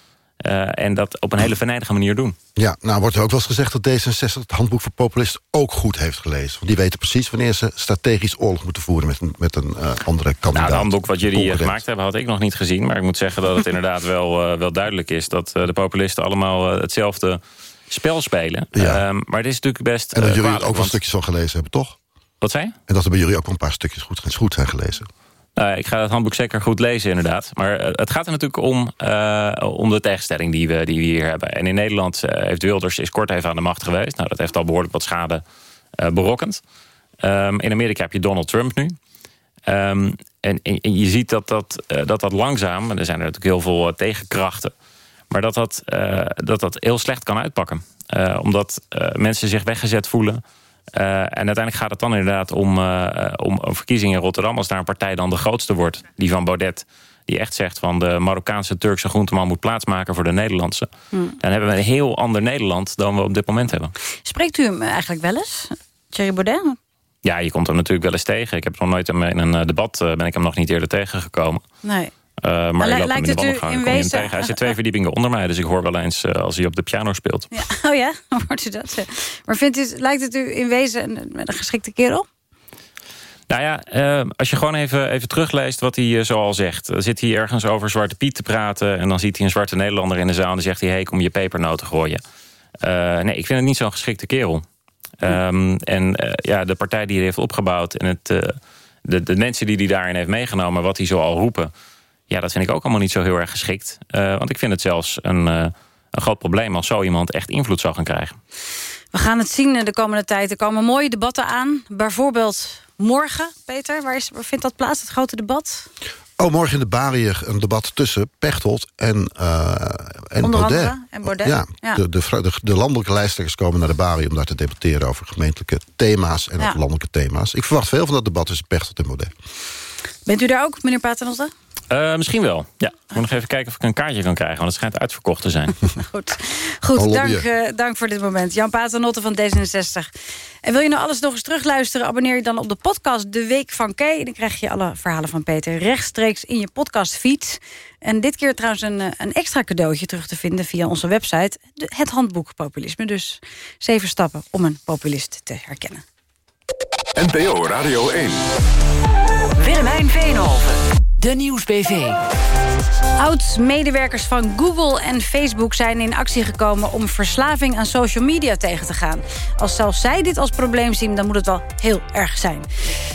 Uh, en dat op een hele venijnige manier doen. Ja, nou wordt er ook wel eens gezegd dat D66 het handboek voor populisten ook goed heeft gelezen. Want die weten precies wanneer ze strategisch oorlog moeten voeren met een, met een uh, andere kandidaat. Nou, het handboek wat jullie gemaakt hebben had ik nog niet gezien. Maar ik moet zeggen dat het inderdaad wel, uh, wel duidelijk is... dat de populisten allemaal hetzelfde spel spelen. Ja. Um, maar het is natuurlijk best En dat jullie ook wel stukjes van gelezen hebben, toch? Wat zei je? En dat er bij jullie ook wel een paar stukjes goed, goed zijn gelezen. Uh, ik ga het handboek zeker goed lezen, inderdaad. Maar uh, het gaat er natuurlijk om, uh, om de tegenstelling die we, die we hier hebben. En in Nederland heeft Wilders is kort even aan de macht geweest. Nou, dat heeft al behoorlijk wat schade berokkend. Um, in Amerika heb je Donald Trump nu. Um, en, en, je ziet dat dat, dat dat langzaam, er zijn er natuurlijk heel veel tegenkrachten... maar dat dat, dat dat heel slecht kan uitpakken. omdat mensen zich weggezet voelen... Uh, en uiteindelijk gaat het dan inderdaad om, uh, om, verkiezingen in Rotterdam... als daar een partij dan de grootste wordt, die van Baudet... die echt zegt van de Marokkaanse Turkse groenteman... moet plaatsmaken voor de Nederlandse. Hmm. Dan hebben we een heel ander Nederland dan we op dit moment hebben. Spreekt u hem eigenlijk wel eens, Thierry Baudet? Ja, je komt hem natuurlijk wel eens tegen. Ik heb nog nooit in een eh, debat ben ik hem nog niet eerder tegengekomen. Nee. Uh, maar, ik loop in wezen... tegen. Hij zit twee verdiepingen onder mij, dus ik hoor wel eens uh, als hij op de piano speelt. Ja. Oh ja, hoort u dat? Maar vindt u, lijkt het u in wezen een, een geschikte kerel? Nou ja, uh, als je gewoon even, even terugleest wat hij zoal zegt. Dan zit hij ergens over Zwarte Piet te praten... en dan ziet hij een zwarte Nederlander in de zaal... en dan zegt hij, hey, kom je pepernoten gooien. nee, ik vind het niet zo'n geschikte kerel. Um, en ja, de partij die hij heeft opgebouwd... en het, de, de mensen die hij daarin heeft meegenomen... wat hij zo al roepen... Ja, dat vind ik ook allemaal niet zo heel erg geschikt. Uh, want ik vind het zelfs een, uh, een groot probleem... als zo iemand echt invloed zou gaan krijgen. We gaan het zien de komende tijd. Er komen mooie debatten aan. Bijvoorbeeld morgen, Peter. Waar, is, waar vindt dat plaats, het grote debat? Oh, morgen in de Bariër een debat tussen Pechtold en, uh, en Onder Baudet. en Baudet. Ja, ja. De, de, de, de, landelijke lijsttrekkers komen naar de Bariër... om daar te debatteren over gemeentelijke thema's en ja. landelijke thema's. Ik verwacht veel van dat debat tussen Pechtold en Baudet. Bent u daar ook, meneer Paternotte? Uh, misschien wel. Ja. Ik moet nog even kijken of ik een kaartje kan krijgen. Want het schijnt uitverkocht te zijn. Goed, Goed dank, uh, dank voor dit moment. Jan Paternotte van D66. En wil je nou alles nog eens terugluisteren? Abonneer je dan op de podcast De Week van Kay. Dan krijg je alle verhalen van Peter rechtstreeks in je podcastfeed. En dit keer trouwens een, een extra cadeautje terug te vinden via onze website. Het handboek Populisme. Dus zeven stappen om een populist te herkennen. NPO Radio 1. Willemijn Veenhoven. De Nieuwsbv. Oud-medewerkers van Google en Facebook zijn in actie gekomen... om verslaving aan social media tegen te gaan. Als zelfs zij dit als probleem zien, dan moet het wel heel erg zijn.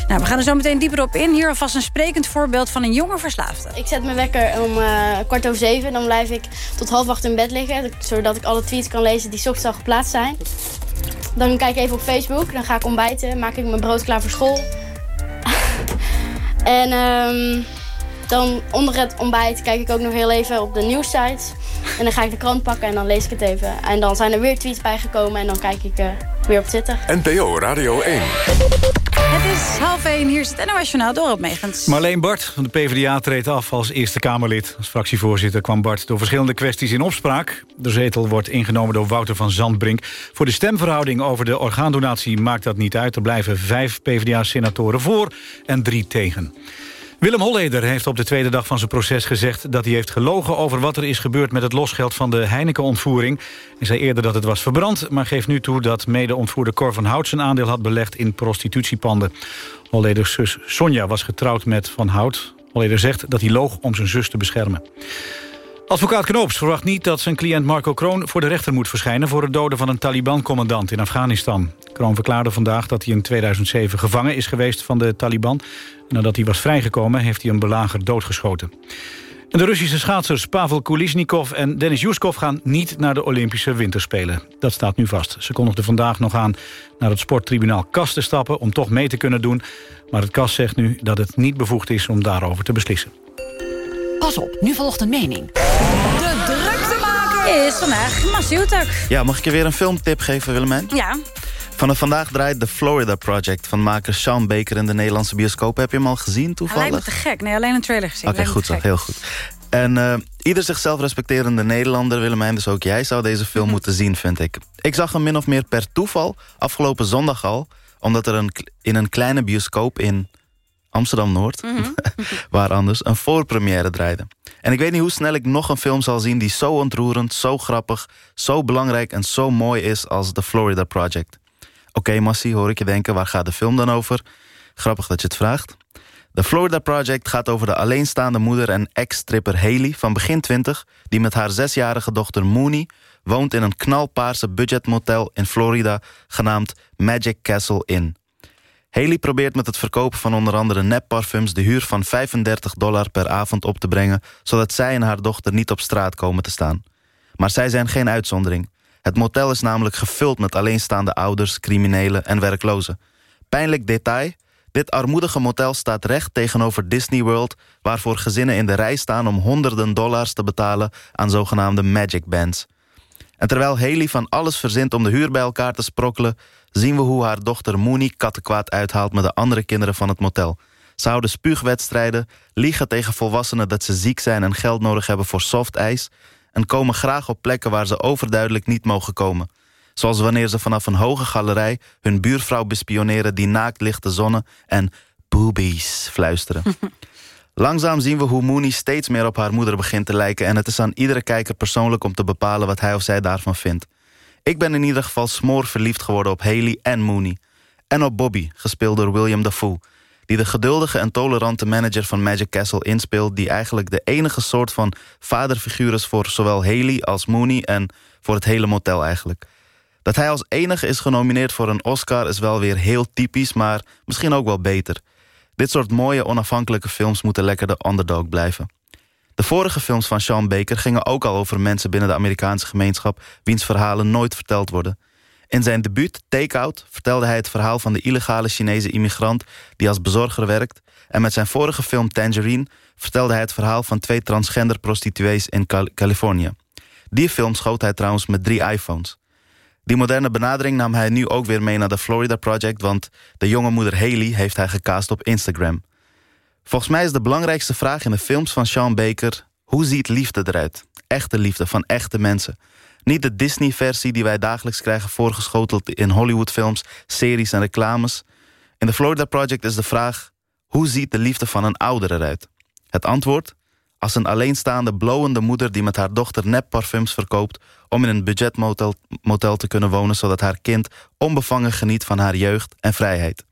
Nou, we gaan er zo meteen dieper op in. Hier alvast een sprekend voorbeeld van een jonge verslaafde. Ik zet mijn wekker om uh, kwart over zeven. Dan blijf ik tot half acht in bed liggen. Zodat ik alle tweets kan lezen die ochtends al geplaatst zijn. Dan kijk ik even op Facebook. Dan ga ik ontbijten. Maak ik mijn brood klaar voor school. en... Um, dan onder het ontbijt kijk ik ook nog heel even op de nieuwssites. En dan ga ik de krant pakken en dan lees ik het even. En dan zijn er weer tweets bijgekomen en dan kijk ik uh, weer op Twitter. NPO Radio 1. Het is half 1, hier is het NOS Journaal door op Megens. Marleen Bart van de PvdA treedt af als Eerste Kamerlid. Als fractievoorzitter kwam Bart door verschillende kwesties in opspraak. De zetel wordt ingenomen door Wouter van Zandbrink. Voor de stemverhouding over de orgaandonatie maakt dat niet uit. Er blijven vijf PvdA-senatoren voor en drie tegen. Willem Holleder heeft op de tweede dag van zijn proces gezegd... dat hij heeft gelogen over wat er is gebeurd met het losgeld van de Heineken-ontvoering. Hij zei eerder dat het was verbrand... maar geeft nu toe dat mede-ontvoerder Cor van Hout... zijn aandeel had belegd in prostitutiepanden. Holleders zus Sonja was getrouwd met Van Hout. Holleder zegt dat hij loog om zijn zus te beschermen. Advocaat Knoops verwacht niet dat zijn cliënt Marco Kroon... voor de rechter moet verschijnen voor het doden van een Taliban-commandant in Afghanistan. Kroon verklaarde vandaag dat hij in 2007 gevangen is geweest van de Taliban. Nadat hij was vrijgekomen heeft hij een belager doodgeschoten. En de Russische schaatsers Pavel Kulisnikov en Denis Yuskov... gaan niet naar de Olympische Winterspelen. Dat staat nu vast. Ze kondigden vandaag nog aan naar het sporttribunaal KAS te stappen... om toch mee te kunnen doen. Maar het KAS zegt nu dat het niet bevoegd is om daarover te beslissen. Pas op, nu volgt een mening. De druktemaker is vandaag Masiutak. Ja, mag ik je weer een filmtip geven, Willemijn? Ja. Vanaf vandaag draait The Florida Project van maker Sean Baker in de Nederlandse bioscoop. Heb je hem al gezien toevallig? Me te gek. Nee, alleen een trailer gezien. Oké, goed zo. Heel goed. En uh, ieder zichzelf respecterende Nederlander, Willemijn, dus ook jij zou deze film mhm. moeten zien, vind ik. Ik zag hem min of meer per toeval afgelopen zondag al, omdat er een, in een kleine bioscoop in Amsterdam-Noord, mhm. waar anders, een voorpremière draaide. En ik weet niet hoe snel ik nog een film zal zien die zo ontroerend, zo grappig, zo belangrijk en zo mooi is als The Florida Project. Oké, Massie, hoor ik je denken, waar gaat de film dan over? Grappig dat je het vraagt. The Florida Project gaat over de alleenstaande moeder en ex-stripper Haley van begin 20... die met haar zesjarige dochter Mooney woont in een knalpaarse budgetmotel in Florida... genaamd Magic Castle Inn. Haley probeert met het verkopen van onder andere nepparfums... de huur van 35 dollar per avond op te brengen... zodat zij en haar dochter niet op straat komen te staan. Maar zij zijn geen uitzondering. Het motel is namelijk gevuld met alleenstaande ouders, criminelen en werklozen. Pijnlijk detail, dit armoedige motel staat recht tegenover Disney World... waarvoor gezinnen in de rij staan om honderden dollars te betalen... aan zogenaamde magic bands. En terwijl Haley van alles verzint om de huur bij elkaar te sprokkelen... zien we hoe haar dochter Mooney kattenkwaad uithaalt... met de andere kinderen van het motel. Ze houden spuugwedstrijden, liegen tegen volwassenen... dat ze ziek zijn en geld nodig hebben voor soft ijs en komen graag op plekken waar ze overduidelijk niet mogen komen. Zoals wanneer ze vanaf een hoge galerij hun buurvrouw bespioneren... die naakt ligt te zonnen en boobies fluisteren. Langzaam zien we hoe Mooney steeds meer op haar moeder begint te lijken... en het is aan iedere kijker persoonlijk om te bepalen wat hij of zij daarvan vindt. Ik ben in ieder geval smoor verliefd geworden op Haley en Mooney. En op Bobby, gespeeld door William Dafoe die de geduldige en tolerante manager van Magic Castle inspeelt... die eigenlijk de enige soort van vaderfiguur is voor zowel Haley als Mooney... en voor het hele motel eigenlijk. Dat hij als enige is genomineerd voor een Oscar is wel weer heel typisch... maar misschien ook wel beter. Dit soort mooie onafhankelijke films moeten lekker de underdog blijven. De vorige films van Sean Baker gingen ook al over mensen binnen de Amerikaanse gemeenschap... wiens verhalen nooit verteld worden... In zijn debuut Takeout vertelde hij het verhaal van de illegale Chinese immigrant die als bezorger werkt. En met zijn vorige film Tangerine vertelde hij het verhaal van twee transgender prostituees in Californië. Die film schoot hij trouwens met drie iPhones. Die moderne benadering nam hij nu ook weer mee naar de Florida Project... want de jonge moeder Haley heeft hij gecast op Instagram. Volgens mij is de belangrijkste vraag in de films van Sean Baker... hoe ziet liefde eruit? Echte liefde van echte mensen... Niet de Disney-versie die wij dagelijks krijgen voorgeschoteld in Hollywoodfilms, series en reclames. In The Florida Project is de vraag, hoe ziet de liefde van een ouder eruit? Het antwoord? Als een alleenstaande, blowende moeder die met haar dochter nepparfums verkoopt... om in een budgetmotel motel te kunnen wonen... zodat haar kind onbevangen geniet van haar jeugd en vrijheid.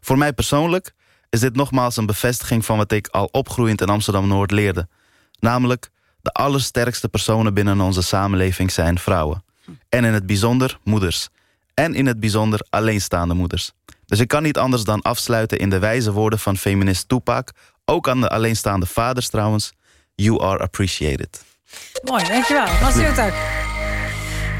Voor mij persoonlijk is dit nogmaals een bevestiging van wat ik al opgroeiend in Amsterdam-Noord leerde. Namelijk, de allersterkste personen binnen onze samenleving zijn vrouwen. En in het bijzonder moeders. En in het bijzonder alleenstaande moeders. Dus ik kan niet anders dan afsluiten in de wijze woorden van feminist Tupac... ook aan de alleenstaande vaders trouwens... You are appreciated. Mooi, dankjewel. Was?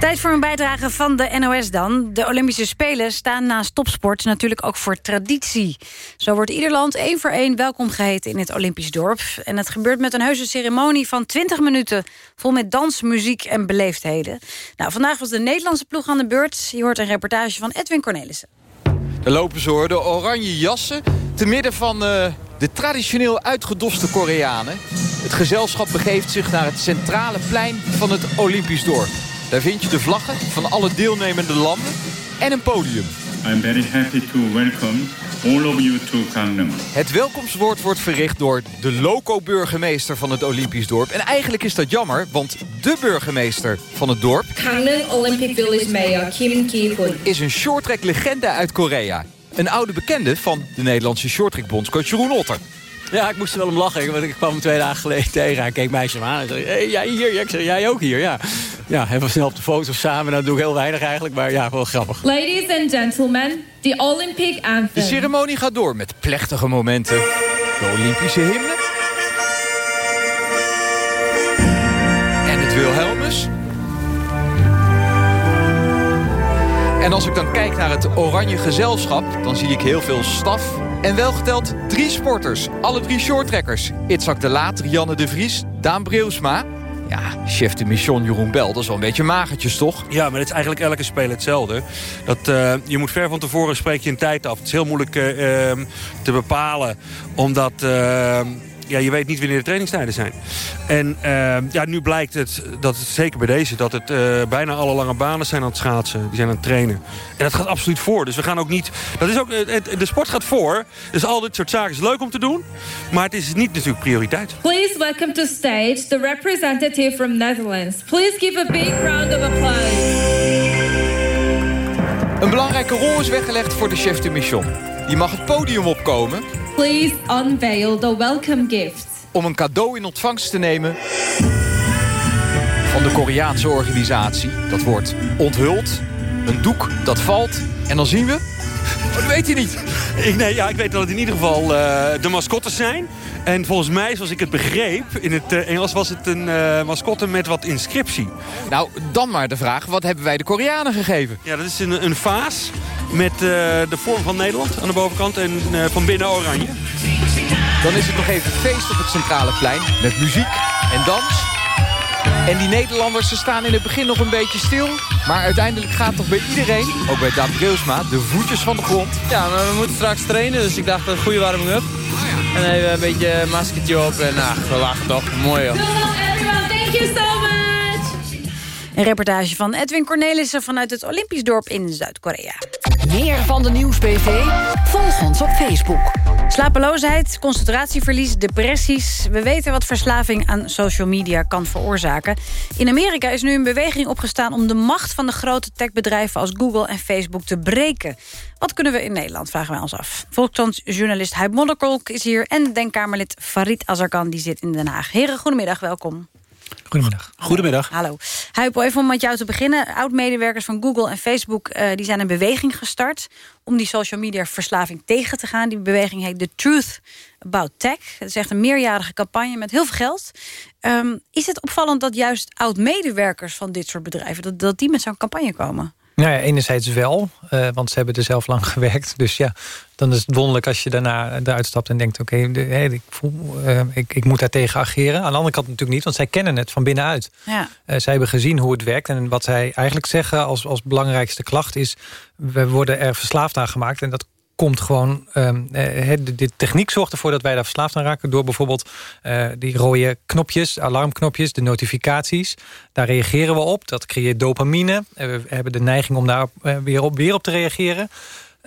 Tijd voor een bijdrage van de NOS dan. De Olympische Spelen staan naast topsport natuurlijk ook voor traditie. Zo wordt ieder land één voor één welkom geheten in het Olympisch dorp. En het gebeurt met een heuse ceremonie van 20 minuten... vol met dans, muziek en beleefdheden. Nou, vandaag was de Nederlandse ploeg aan de beurt. Je hoort een reportage van Edwin Cornelissen. De lopen ze de oranje jassen... te midden van uh, de traditioneel uitgedoste Koreanen. Het gezelschap begeeft zich naar het centrale plein van het Olympisch dorp. Daar vind je de vlaggen van alle deelnemende landen en een podium. I'm very happy to welcome all of you to Gangneung. Het welkomstwoord wordt verricht door de loco-burgemeester van het Olympisch dorp. En eigenlijk is dat jammer, want de burgemeester van het dorp... Gangneung Olympic Village Mayor Kim Ki-hoon... is een shorttrack-legende uit Korea. Een oude bekende van de Nederlandse shorttrack-bondscoach Jeroen Otter. Ja, ik moest er wel om lachen, want ik kwam hem twee dagen geleden tegen. Hij keek mij zo aan en zei, hey, jij hier? Ja, ik zei, jij ook hier, ja. Ja, hebben we snel op de foto samen. Dat doe ik heel weinig eigenlijk, maar ja, wel grappig. Ladies and gentlemen, the Olympic anthem. De ceremonie gaat door met plechtige momenten. De Olympische hymne. En het Wilhelmus. En als ik dan kijk naar het oranje gezelschap... dan zie ik heel veel staf en welgeteld drie sporters. Alle drie shorttrekkers. Itzak de Laat, Rianne de Vries, Daan Breusma... Ja, chef de mission Jeroen Bel, dat is wel een beetje magertjes, toch? Ja, maar het is eigenlijk elke speler hetzelfde. Dat, uh, je moet ver van tevoren spreek je een tijd af. Het is heel moeilijk uh, uh, te bepalen, omdat ja, je weet niet wanneer de trainingstijden zijn. En uh, ja, nu blijkt het, dat het zeker bij deze, dat het uh, bijna alle lange banen zijn aan het schaatsen. Die zijn aan het trainen. En dat gaat absoluut voor. Dus we gaan ook niet... Dat is ook, het, de sport gaat voor. Dus al dit soort zaken is leuk om te doen. Maar het is niet natuurlijk prioriteit. Please welcome to stage the representative from Netherlands. Please give a big round of applause. Een belangrijke rol is weggelegd voor de chef de mission. Die mag het podium opkomen. Please unveil the welcome gift. Om een cadeau in ontvangst te nemen van de Koreaanse organisatie. Dat wordt onthuld. Een doek dat valt. En dan zien we... Dat weet je niet. Ik, nee, ja, ik weet dat het in ieder geval uh, de mascottes zijn. En volgens mij, zoals ik het begreep, in het uh, Engels was het een uh, mascotte met wat inscriptie. Nou, dan maar de vraag, wat hebben wij de Koreanen gegeven? Ja, dat is een, een vaas met uh, de vorm van Nederland aan de bovenkant en van binnen oranje. Dan is het nog even feest op het centrale plein met muziek en dans. En die Nederlanders, ze staan in het begin nog een beetje stil. Maar uiteindelijk gaat toch bij iedereen, ook bij Daan Breusma, de voetjes van de grond. Ja, maar we moeten straks trainen, dus ik dacht een goede warming-up. En even een beetje een maskertje op en nou, we lachen toch. Mooi joh. Thank you so much. Een reportage van Edwin Cornelissen vanuit het Olympisch dorp in Zuid-Korea. Meer van de Nieuwsbv? Volg ons op Facebook. Slapeloosheid, concentratieverlies, depressies. We weten wat verslaving aan social media kan veroorzaken. In Amerika is nu een beweging opgestaan om de macht van de grote techbedrijven als Google en Facebook te breken. Wat kunnen we in Nederland, vragen wij ons af. Volkskrant-journalist Huib Modderkolk is hier en denkkamerlid Farid Azarkan die zit in Den Haag. Heren, goedemiddag, welkom. Goedemiddag. Goedemiddag. Hallo. Huip, even om met jou te beginnen. Oud-medewerkers van Google en Facebook uh, die zijn een beweging gestart... om die social media verslaving tegen te gaan. Die beweging heet The Truth About Tech. Het is echt een meerjarige campagne met heel veel geld. Um, is het opvallend dat juist oud-medewerkers van dit soort bedrijven... dat, dat die met zo'n campagne komen? Nou ja, enerzijds wel, uh, want ze hebben er zelf lang gewerkt. Dus ja, dan is het wonderlijk als je daarna eruit stapt en denkt... oké, okay, ik, voel, uh, ik, ik moet daartegen ageren. Aan de andere kant natuurlijk niet, want zij kennen het van binnenuit. Ja. Uh, zij hebben gezien hoe het werkt. En wat zij eigenlijk zeggen als, als belangrijkste klacht is... we worden er verslaafd aan gemaakt. En dat komt gewoon... Um, de, de, techniek zorgt ervoor dat wij daar verslaafd aan raken... door bijvoorbeeld uh, die rode knopjes, alarmknopjes, de notificaties. Daar reageren we op, dat creëert dopamine. we hebben de neiging om daar weer, op, weer op te reageren.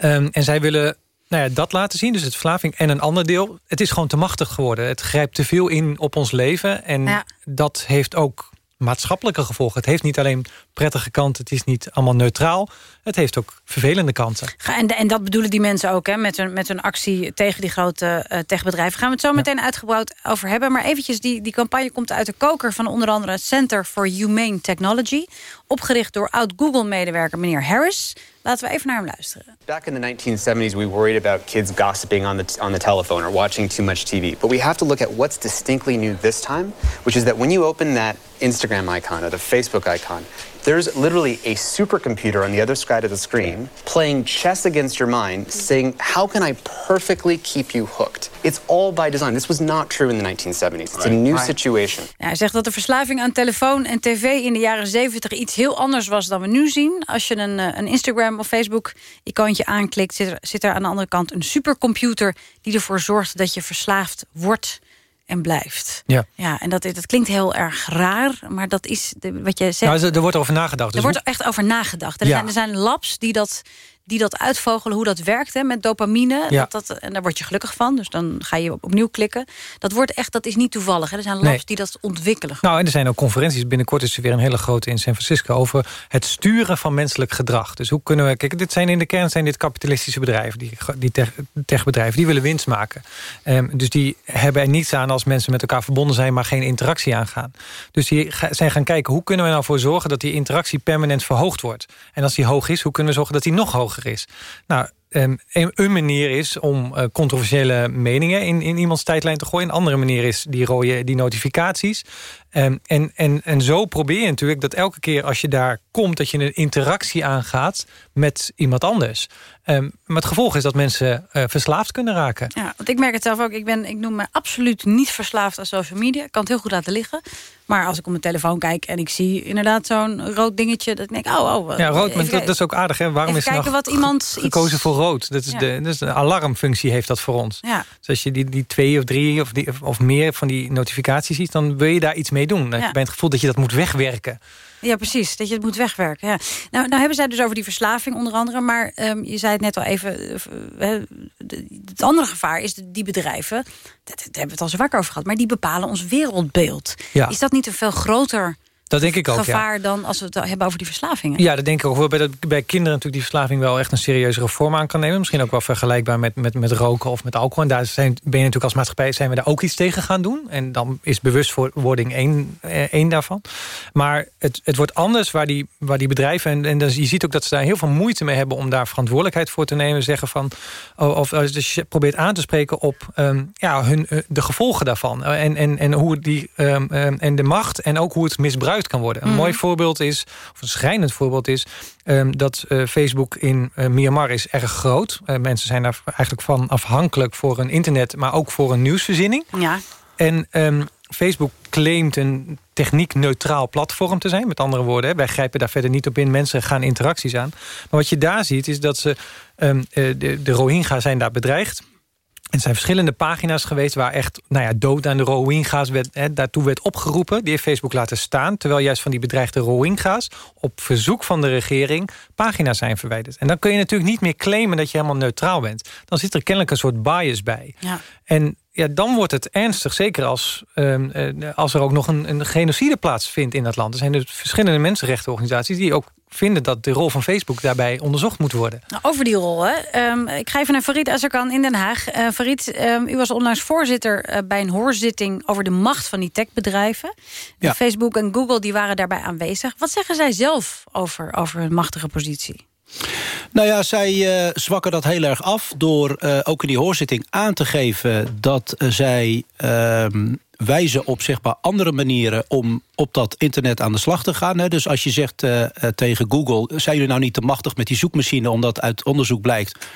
Um, en zij willen nou ja, dat laten zien, dus het verslaving. En een ander deel, het is gewoon te machtig geworden. Het grijpt te veel in op ons leven. En ja. dat heeft ook maatschappelijke gevolgen. Het heeft niet alleen prettige kanten, het is niet allemaal neutraal. Het heeft ook vervelende kanten. En, en dat bedoelen die mensen ook hè, met, hun, met hun actie tegen die grote uh, techbedrijven. Gaan we het zo meteen uitgebouwd over hebben. Maar eventjes, die, die campagne komt uit de koker van onder andere het Center for Humane Technology. Opgericht door oud-Google-medewerker meneer Harris. Laten we even naar hem luisteren. Back in the 1970s, we worried about kids gossiping on the, on the telephone or watching too much TV. But we have to look at what's distinctly new this time, which is that when you open that Instagram icon or the Facebook icon, there's literally a supercomputer on the other side of the screen playing chess against your mind, saying, How can I perfectly keep you hooked? It's all by design. This was not true in the 1970s. It's a new situation. Ja, hij zegt dat de verslaving aan telefoon en tv in de jaren 70 iets heel anders was dan we nu zien. Als je een, een Instagram of Facebook icoontje aanklikt, zit er, zit er aan de andere kant een supercomputer die ervoor zorgt dat je verslaafd wordt en blijft. Ja. Ja, en dat, dat klinkt heel erg raar, maar dat is de, wat je zegt. Nou, er wordt over nagedacht. Dus er wordt echt over nagedacht. Er, Ja. zijn, er zijn labs die dat, die dat uitvogelen, hoe dat werkt hè, met dopamine. Ja. Dat, dat, en daar word je gelukkig van, dus dan ga je op- opnieuw klikken. Dat wordt echt, dat is niet toevallig. Hè. Er zijn labs Nee. die dat ontwikkelen. Nou, en er zijn ook conferenties. Binnenkort is er weer een hele grote in San Francisco... over het sturen van menselijk gedrag. Dus hoe kunnen we... Kijk, dit zijn in de kern zijn dit kapitalistische bedrijven. Die, die tech, techbedrijven, die willen winst maken. Ehm, dus die hebben er niets aan als mensen met elkaar verbonden zijn... maar geen interactie aangaan. Dus die zijn gaan kijken, hoe kunnen we nou voor zorgen... dat die interactie permanent verhoogd wordt. En als die hoog is, hoe kunnen we zorgen dat die nog hoger is? Nou, Ehm, een, manier is om eh, controversiële meningen in, in iemands tijdlijn te gooien. Een andere manier is die rode die notificaties. Ehm, en, en, en zo probeer je natuurlijk dat elke keer als je daar komt... dat je een interactie aangaat met iemand anders. Ehm, maar het gevolg is dat mensen eh, verslaafd kunnen raken. Ja, want ik merk het zelf ook. Ik, ben, ik noem me absoluut niet verslaafd aan social media. Ik kan het heel goed laten liggen. Maar als ik op mijn telefoon kijk en ik zie inderdaad zo'n rood dingetje... dat ik denk, oh, oh. Ja, rood, maar even dat, is ook aardig. Hè? Waarom is kijken wat iemand ge- iets- gekozen voor rood? Dat is, Ja. de, dat is een alarmfunctie heeft dat voor ons. Ja. Dus als je die, die twee of drie of, die, of meer van die notificaties ziet... dan wil je daar iets mee doen. Dan Ja. heb je het gevoel dat je dat moet wegwerken. Ja, precies. Dat je het moet wegwerken. Ja. Nou, nou hebben zij dus over die verslaving onder andere. Maar ehm, je zei het net al even. eh, het andere gevaar is die bedrijven. Dat, daar hebben we het al zo vaak over gehad. Maar die bepalen ons wereldbeeld. Ja. Is dat niet een veel groter Dat denk ik ook, ja. gevaar dan als we het hebben over die verslavingen? Ja, dat denk ik ook. Wel bij, dat, bij kinderen natuurlijk die verslaving wel echt een serieuzere vorm aan kan nemen. Misschien ook wel vergelijkbaar met, met, met roken of met alcohol. En daar zijn, ben je natuurlijk als maatschappij zijn we daar ook iets tegen gaan doen. En dan is bewustwording één, eh, één daarvan. Maar het, het wordt anders waar die, waar die bedrijven... en, en dan, je ziet ook dat ze daar heel veel moeite mee hebben... om daar verantwoordelijkheid voor te nemen. Zeggen van, oh, of als dus je probeert aan te spreken op ehm, ja, hun, eh, de gevolgen daarvan. Eh, En, en, en, hoe die, ehm, ehm, en de macht en ook hoe het misbruikt kan worden. Een Mhm. mooi voorbeeld is, of een schrijnend voorbeeld is... ehm, dat eh, Facebook in eh, Myanmar is erg groot. Eh, mensen zijn daar eigenlijk van afhankelijk voor een internet... maar ook voor een nieuwsvoorziening. Ja. En ehm, Facebook claimt een techniek-neutraal platform te zijn. Met andere woorden, wij grijpen daar verder niet op in. Mensen gaan interacties aan. Maar wat je daar ziet is dat ze... ehm, eh, de, de Rohingya zijn daar bedreigd. En er zijn verschillende pagina's geweest waar echt nou ja, dood aan de Rohingya's werd, hè, daartoe werd opgeroepen. Die heeft Facebook laten staan. Terwijl juist van die bedreigde Rohingya's op verzoek van de regering pagina's zijn verwijderd. En dan kun je natuurlijk niet meer claimen dat je helemaal neutraal bent. Dan zit er kennelijk een soort bias bij. Ja. En ja, dan wordt het ernstig, zeker als, ehm, eh, als er ook nog een, een genocide plaatsvindt in dat land. Er zijn dus verschillende mensenrechtenorganisaties die ook vinden dat de rol van Facebook daarbij onderzocht moet worden. Nou, over die rol. Hè. Ehm, ik ga even naar Farid Azarkan in Den Haag. Eh Farid, ehm, u was onlangs voorzitter eh, bij een hoorzitting... over de macht van die techbedrijven. Ja. Facebook en Google die waren daarbij aanwezig. Wat zeggen zij zelf over, over hun machtige positie? Nou ja, zij eh, zwakken dat heel erg af door eh, ook in die hoorzitting aan te geven dat eh, zij ehm, wijzen op maar, andere manieren om op dat internet aan de slag te gaan. Hè. Dus als je zegt tegen Google, zijn jullie nou niet te machtig met die zoekmachine, omdat uit onderzoek blijkt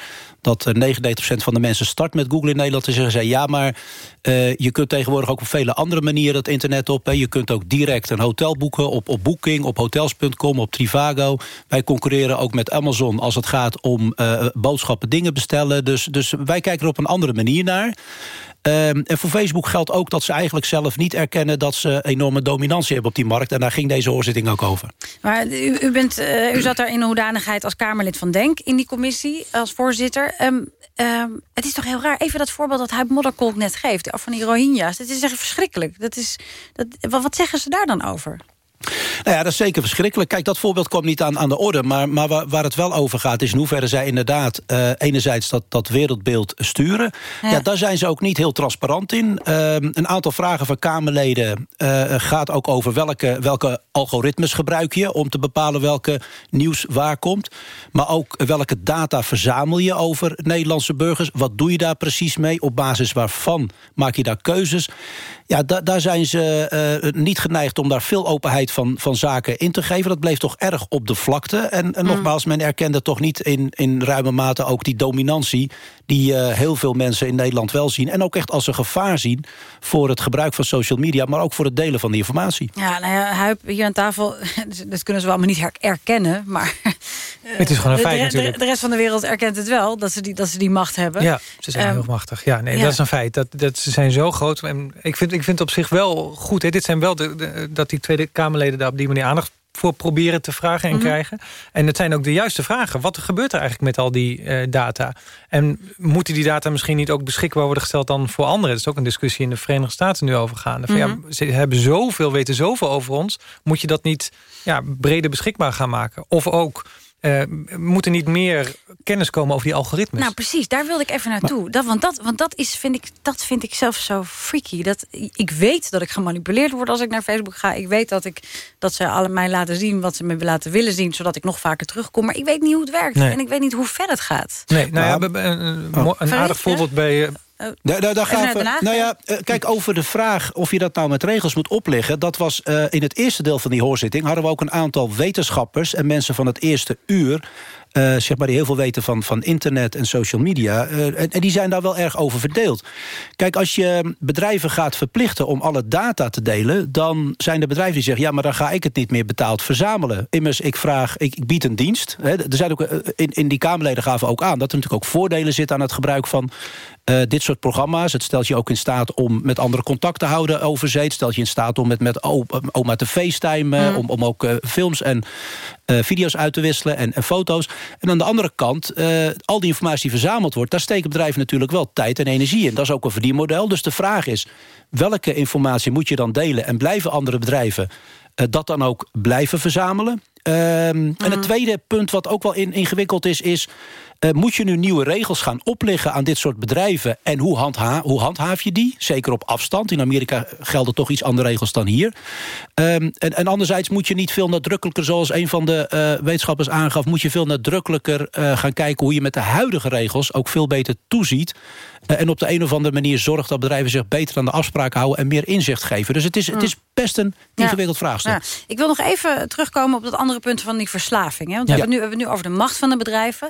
dat eh, 99% van de mensen start met Google in Nederland. Dan zeggen zij ja, maar eh, je kunt tegenwoordig ook op vele andere manieren dat internet op. Je kunt ook direct een hotel boeken op, op Booking, op hotels.com, op Trivago. Wij concurreren ook met Amazon als het gaat om eh, boodschappen, dingen bestellen. Dus, dus wij kijken er op een andere manier naar. Ehm, en voor Facebook geldt ook dat ze eigenlijk zelf niet erkennen... dat ze enorme dominantie hebben op die markt. En daar ging deze hoorzitting ook over. Maar u, u, bent, eh, u zat daar in de hoedanigheid als Kamerlid van Denk... in die commissie als voorzitter. Ehm, ehm, het is toch heel raar. Even dat voorbeeld dat Huib Modderkolk net geeft. Van die Rohingya's. Dat is echt verschrikkelijk. Dat is, dat, wat zeggen ze daar dan over? Nou ja, dat is zeker verschrikkelijk. Kijk, dat voorbeeld komt niet aan, aan de orde. Maar, maar waar, waar het wel over gaat, is in hoeverre zij inderdaad... Uh, enerzijds dat, dat wereldbeeld sturen. Ja. ja. daar zijn ze ook niet heel transparant in. Uh, een aantal vragen van Kamerleden uh, gaat ook over... welke, welke algoritmes gebruik je om te bepalen welke nieuws waar komt. Maar ook welke data verzamel je over Nederlandse burgers. Wat doe je daar precies mee? Op basis waarvan maak je daar keuzes? Ja, da daar zijn ze uh, niet geneigd om daar veel openheid van, van zaken in te geven. Dat bleef toch erg op de vlakte. En, en mm. nogmaals, men erkende toch niet in, in ruime mate ook die dominantie... die uh, heel veel mensen in Nederland wel zien. En ook echt als een gevaar zien voor het gebruik van social media... maar ook voor het delen van die informatie. Ja, nou ja, Huip, hier aan tafel, dat kunnen ze wel allemaal niet erkennen. Maar het is gewoon een feit de, natuurlijk. De, de, rest van de wereld erkent het wel, dat ze die, dat ze die macht hebben. Ja, ze zijn um, heel machtig. Ja, nee, ja. dat is een feit. Dat, dat, ze zijn zo groot. En ik vind, ik vind het op zich wel goed. Hè. Dit zijn wel de, de, dat die Tweede Kamerleden daar op die manier aandacht voor proberen te vragen en mm -hmm. krijgen. En het zijn ook de juiste vragen. Wat gebeurt er eigenlijk met al die uh, data? En moeten die data misschien niet ook beschikbaar worden gesteld dan voor anderen? Dat is ook een discussie in de Verenigde Staten nu overgaande. Mm -hmm. ja, ze hebben zoveel, weten zoveel over ons. Moet je dat niet ja, breder beschikbaar gaan maken? Of ook uh, moet er niet meer kennis komen over die algoritmes? Nou, precies, daar wilde ik even naartoe. Maar, dat, want dat, want dat, is, vind ik, dat vind ik zelf zo freaky. Dat, ik weet dat ik gemanipuleerd word als ik naar Facebook ga. Ik weet dat, ik, dat ze alle mij laten zien wat ze me laten willen zien... zodat ik nog vaker terugkom. Maar ik weet niet hoe het werkt. Nee. En ik weet niet hoe ver het gaat. Nee, nou ja, een, een, een aardig voorbeeld bij... Oh. Daar, daar, daar gaan we, nou ja, kijk, over de vraag of je dat nou met regels moet opleggen... dat was uh, in het eerste deel van die hoorzitting... hadden we ook een aantal wetenschappers en mensen van het eerste uur... Uh, zeg maar die heel veel weten van, van internet en social media. Uh, en, en, die zijn daar wel erg over verdeeld. Kijk, als je bedrijven gaat verplichten om alle data te delen... dan zijn er bedrijven die zeggen... ja, maar dan ga ik het niet meer betaald verzamelen. Immers, ik vraag, ik, ik bied een dienst. Er zijn ook, in, in die Kamerleden gaven ook aan... dat er natuurlijk ook voordelen zitten aan het gebruik van uh, dit soort programma's. Het stelt je ook in staat om met andere contact te houden over zee. Het stelt je in staat om met, met oma te facetimen. Mm. Om, om ook uh, films en uh, video's uit te wisselen en, en, foto's. En aan de andere kant, al die informatie die verzameld wordt... daar steken bedrijven natuurlijk wel tijd en energie in. Dat is ook een verdienmodel. Dus de vraag is, welke informatie moet je dan delen... en blijven andere bedrijven dat dan ook blijven verzamelen? Mm. En het tweede punt wat ook wel in, ingewikkeld is... is uh, moet je nu nieuwe regels gaan opleggen aan dit soort bedrijven... en hoe, handha hoe handhaaf je die? Zeker op afstand. In Amerika gelden toch iets andere regels dan hier. Um, en, en anderzijds moet je niet veel nadrukkelijker... zoals een van de uh, wetenschappers aangaf... moet je veel nadrukkelijker uh, gaan kijken... hoe je met de huidige regels ook veel beter toeziet... en op de een of andere manier zorgt dat bedrijven zich beter aan de afspraken houden... en meer inzicht geven. Dus het is, het is best een ingewikkeld ja. vraagstuk. Ja. Ik wil nog even terugkomen op dat andere punt van die verslaving. Hè? Want we, ja. hebben nu, we hebben het nu over de macht van de bedrijven.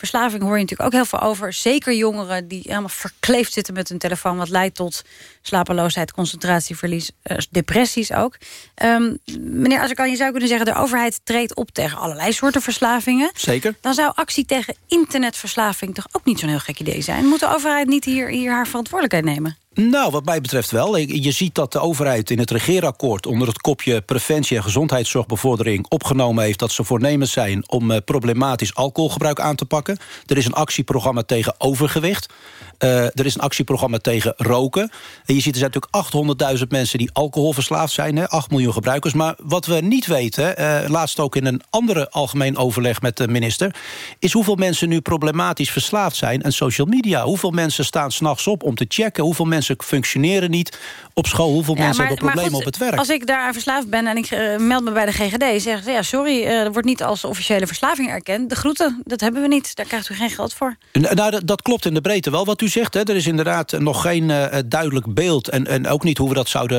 Verslaving hoor je natuurlijk ook heel veel over. Zeker jongeren die helemaal verkleefd zitten met hun telefoon... wat leidt tot slapeloosheid, concentratieverlies, uh, depressies ook. Um, meneer Azarkan, je zou kunnen zeggen... de overheid treedt op tegen allerlei soorten verslavingen. Zeker. Dan zou actie tegen internetverslaving toch ook niet zo'n heel gek idee zijn. Moet de overheid niet hier, hier haar verantwoordelijkheid nemen? Nou, wat mij betreft wel. Je ziet dat de overheid in het regeerakkoord... onder het kopje preventie en gezondheidszorgbevordering... opgenomen heeft dat ze voornemens zijn... om uh, problematisch alcoholgebruik aan te pakken. Er is een actieprogramma tegen overgewicht. Uh, er is een actieprogramma tegen roken. En je ziet, er zijn natuurlijk 800.000 mensen... die alcoholverslaafd zijn, hè, 8 miljoen gebruikers. Maar wat we niet weten, uh, laatst ook in een andere algemeen overleg... met de minister, is hoeveel mensen nu problematisch verslaafd zijn... aan social media. Hoeveel mensen staan s'nachts op om te checken... hoeveel mensen functioneren niet op school. Hoeveel ja, mensen maar, hebben problemen goed, op het werk? Als ik daar verslaafd ben en ik uh, meld me bij de GGD... zeggen ze, ja, sorry, uh, er wordt niet als officiële verslaving erkend. De groeten, dat hebben we niet. Daar krijgt u geen geld voor. Nou, dat, dat klopt in de breedte wel wat u zegt. Hè. Er is inderdaad nog geen uh, duidelijk beeld... En, en ook niet hoe we dat, zouden,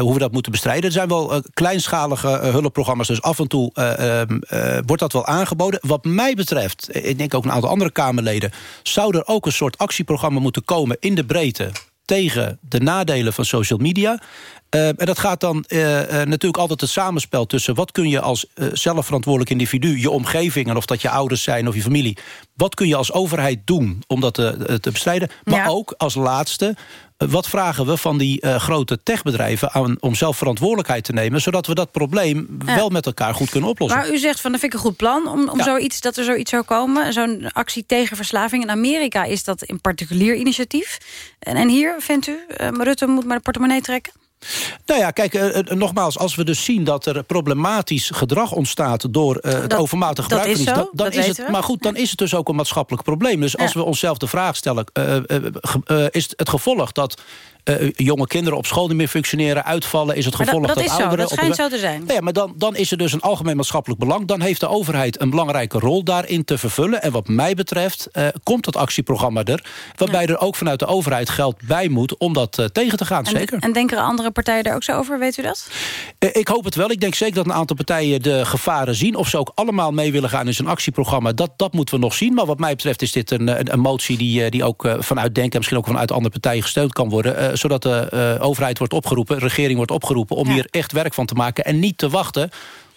hoe we dat moeten bestrijden. Er zijn wel kleinschalige hulpprogramma's, dus af en toe ehm, wordt dat wel aangeboden. Wat mij betreft, ik denk ook een aantal andere Kamerleden... zou er ook een soort actieprogramma moeten komen in de breedte tegen de nadelen van social media. Uh, en dat gaat dan uh, uh, natuurlijk altijd het samenspel tussen... wat kun je als zelfverantwoordelijk individu, je omgeving... en of dat je ouders zijn of je familie... wat kun je als overheid doen om dat te, te bestrijden? Maar ja. ook als laatste, wat vragen we van die uh, grote techbedrijven aan, om zelf verantwoordelijkheid te nemen... zodat we dat probleem ja. wel met elkaar goed kunnen oplossen. Maar u zegt van, dat vind ik een goed plan om, om ja. zoiets, dat er zoiets zou komen. Zo'n actie tegen verslaving. In Amerika is dat een particulier initiatief. En, en hier, vindt u, uh, Rutte moet maar de portemonnee trekken? Nou ja, kijk, eh, eh, nogmaals, als we dus zien dat er problematisch gedrag ontstaat door eh, het Dat- overmatig gebruik van iets, dan, is het. we. Maar goed, dan is het dus ook een maatschappelijk probleem. Dus als we onszelf de vraag stellen, is het gevolg dat eh, jonge kinderen op school niet meer functioneren, uitvallen, is het Maar dat- gevolg dat is zo, ouderen... dat op de schijnt zo te zijn. Nou ja, maar dan, dan is er dus een algemeen maatschappelijk belang. Dan heeft de overheid een belangrijke rol daarin te vervullen. En wat mij betreft eh, komt dat actieprogramma er... waarbij er ook vanuit de overheid geld bij moet om dat eh, tegen te gaan, En, zeker. en denken er andere partijen daar ook zo over, weet u dat? Ik hoop het wel. Ik denk zeker dat een aantal partijen de gevaren zien. Of ze ook allemaal mee willen gaan in zo'n actieprogramma. Dat, dat moeten we nog zien. Maar wat mij betreft is dit een, een, een motie die, die ook vanuit Denken... en misschien ook vanuit andere partijen gesteund kan worden. Eh, zodat de eh, overheid wordt opgeroepen, de regering wordt opgeroepen... om hier echt werk van te maken en niet te wachten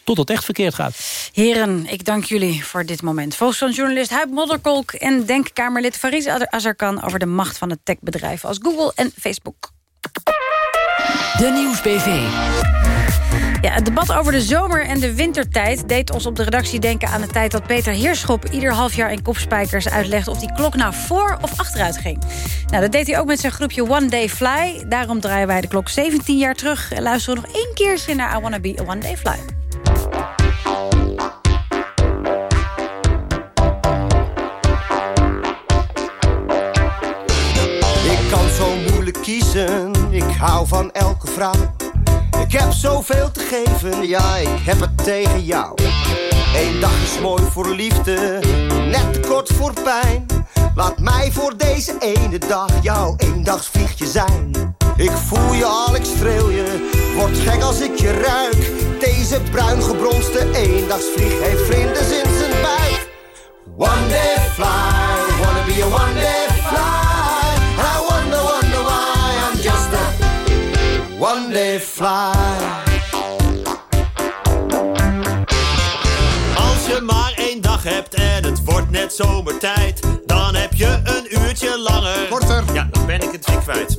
tot het echt verkeerd gaat. Heren, ik dank jullie voor dit moment. Volkskrant-journalist Huib Modderkolk en Denkkamerlid Faris Azarkan... over de macht van het techbedrijf als Google en Facebook. De Nieuwsbv. Ja, het debat over de zomer- en de wintertijd deed ons op de redactie denken aan de tijd dat Peter Heerschop ieder half jaar in kopspijkers uitlegde of die klok nou voor of achteruit ging. Nou, dat deed hij ook met zijn groepje One Day Fly. Daarom draaien wij de klok 17 jaar terug en luisteren nog één keertje naar I Wanna Be a One Day Fly. Van elke vrouw. Ik heb zoveel te geven, ja, ik heb het tegen jou. Eén dag is mooi voor liefde, net te kort voor pijn. Laat mij voor deze ene dag jouw eendagsvliegje zijn. Ik voel je al, ik streel je, word gek als ik je ruik. Deze bruin gebronste eendagsvlieg heeft vlinders in zijn buik. One day fly, wanna be a one day one day fly. Als je maar één dag hebt en het wordt net zomertijd, dan heb je een uurtje langer. Korter. Ja, dan ben ik het weer kwijt.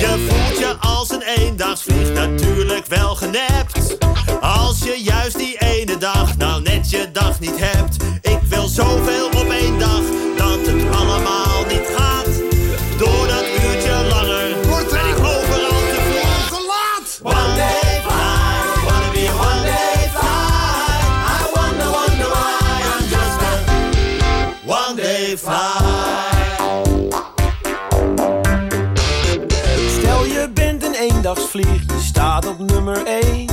Je voelt je als een eendagsvlieg natuurlijk wel genept. Als je juist die ene dag nou net je dag niet hebt. Ik wil zoveel op één dag dat het allemaal niet op nummer 1.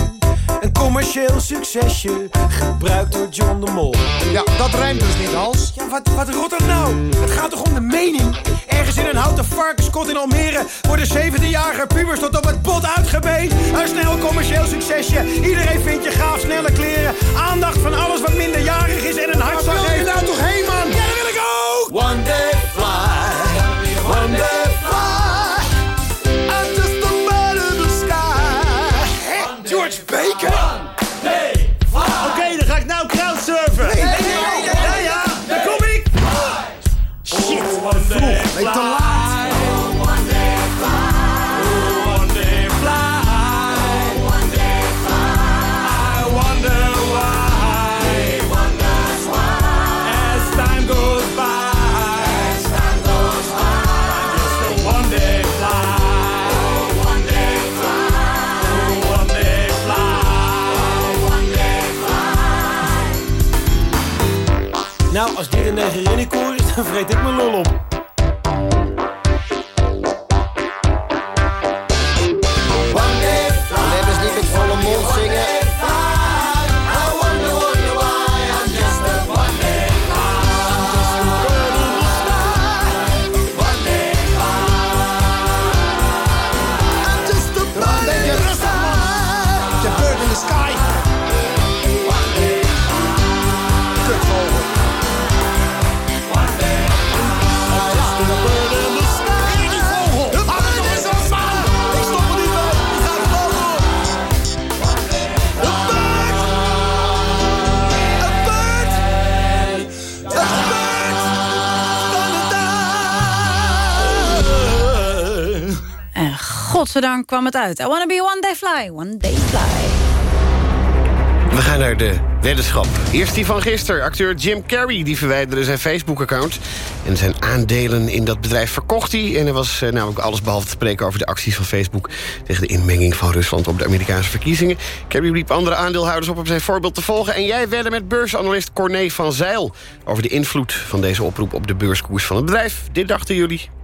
Een commercieel succesje, gebruikt door John de Mol. Ja, dat rijmt dus niet, Hans. Ja, wat, wat rot dat nou? Het gaat toch om de mening? Ergens in een houten varkenskot in Almere... worden 17-jarige pubers tot op het bot uitgebeet. Een snel commercieel succesje. Iedereen vindt je gaaf, Godzijdank kwam het uit. I wanna be one day fly, one day fly. We gaan naar de weddenschap. Eerst die van gisteren. Acteur Jim Carrey die verwijderde zijn Facebook-account. En zijn aandelen in dat bedrijf verkocht hij. En er was eh, namelijk alles behalve te spreken over de acties van Facebook... tegen de inmenging van Rusland op de Amerikaanse verkiezingen. Carrey riep andere aandeelhouders op om zijn voorbeeld te volgen. En jij wedde met beursanalist Corné van Zeil... over de invloed van deze oproep op de beurskoers van het bedrijf. Dit dachten jullie.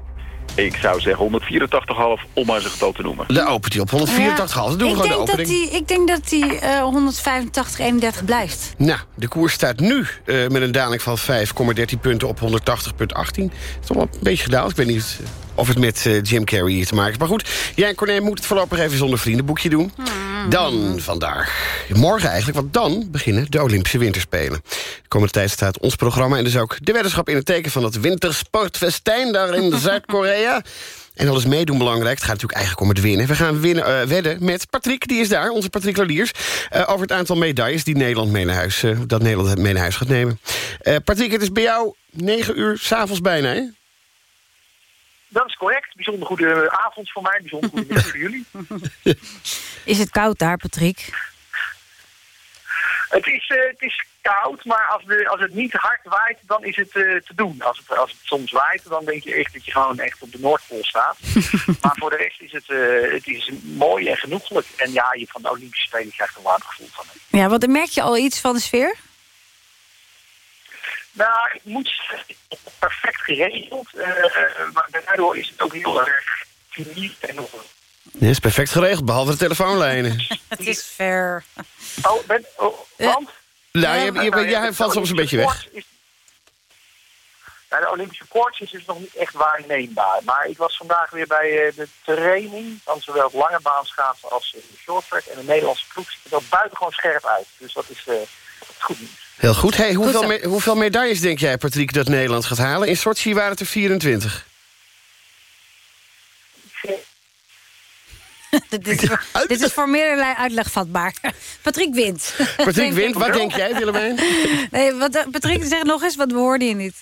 Ik zou zeggen 184,5 om maar zijn getal te noemen. De opent hij op 184,5. Dan doen we ik gewoon de opening. Dat die, ik denk dat hij eh 185,31 blijft. Nou, de koers staat nu eh, met een daling van 5,13 punten op 180,18. is toch wel een beetje gedaald. Ik weet niet of het met eh, Jim Carrey hier te maken is. Maar goed, jij en Corné moet het voorlopig even zonder vriendenboekje doen. Dan vandaag, morgen eigenlijk, want dan beginnen de Olympische Winterspelen. De komende tijd staat ons programma en dus ook de weddenschap... in het teken van het wintersportfestijn daar in Zuid-Korea. En dat is meedoen belangrijk. Het gaat natuurlijk eigenlijk om het winnen. We gaan winnen, eh, wedden met Patrick, die is daar, onze Patrick Laliers... eh, over het aantal medailles die Nederland mee naar huis, eh, dat Nederland mee naar huis gaat nemen. Patrick, het is bij jou negen uur s'avonds bijna, hè? Dat is correct. Bijzonder goede avond voor mij, bijzonder goede middag voor jullie. Is het koud daar, Patrick? Het is, eh, het is koud, maar als, de, als het niet hard waait, dan is het eh, te doen. Als het, als het soms waait, dan denk je echt dat je gewoon echt op de Noordpool staat. maar voor de rest is het, eh, het is mooi en genoeglijk. En ja, je van de Olympische Spelen krijgt een warm gevoel van. Ja, want merk je al iets van de sfeer? Nou, ik moet perfect geregeld. eh, eh, maar daardoor is het ook heel erg geniet en nog Ja, is perfect geregeld, behalve de telefoonlijnen. Het is fair. Oh, ben, oh, want? Nou, je, je, je, jij valt soms een beetje weg. Nou, de Olympische koorts is dus nog niet echt waarneembaar. Maar ik was vandaag weer bij eh, de training van zowel het lange baanschaatsen als eh, de shorttrack. En de Nederlandse ploeg ziet er ook buitengewoon scherp uit. Dus dat is, eh, goed nieuws. Heel goed. Hey, hoeveel, Goed zo. me- hoeveel medailles denk jij, Patrick, dat Nederland gaat halen? In Sochi waren het er 24. dit, is voor, dit is voor meerderlei uitleg vatbaar. Patrick wint. Patrick wint. Wat denk jij, Willemijn? Nee, wat, Patrick, zeg nog eens, wat hoorde je niet?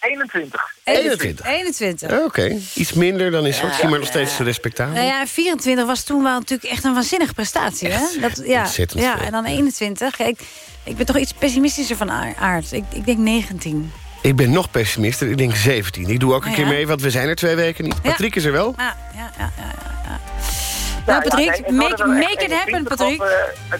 21. 21. 21. Oké, iets minder dan in Sochi, maar nog steeds respectabel. Nou ja, 24 was toen wel natuurlijk echt een waanzinnige prestatie. Hè? Dat, ja, ontzettend ja, en dan 21. Kijk, ik ben toch iets pessimistischer van aard-. Ik, ik denk 19. Ik ben nog pessimistischer, ik denk 17. Ik doe ook een keer ja? mee, want we zijn er twee weken niet. Patrick is er wel. Ja, ja, ja, ja. ja. Ja, Nou, ja, Patrick, nee, make, make it happen, Patrick. op, eh,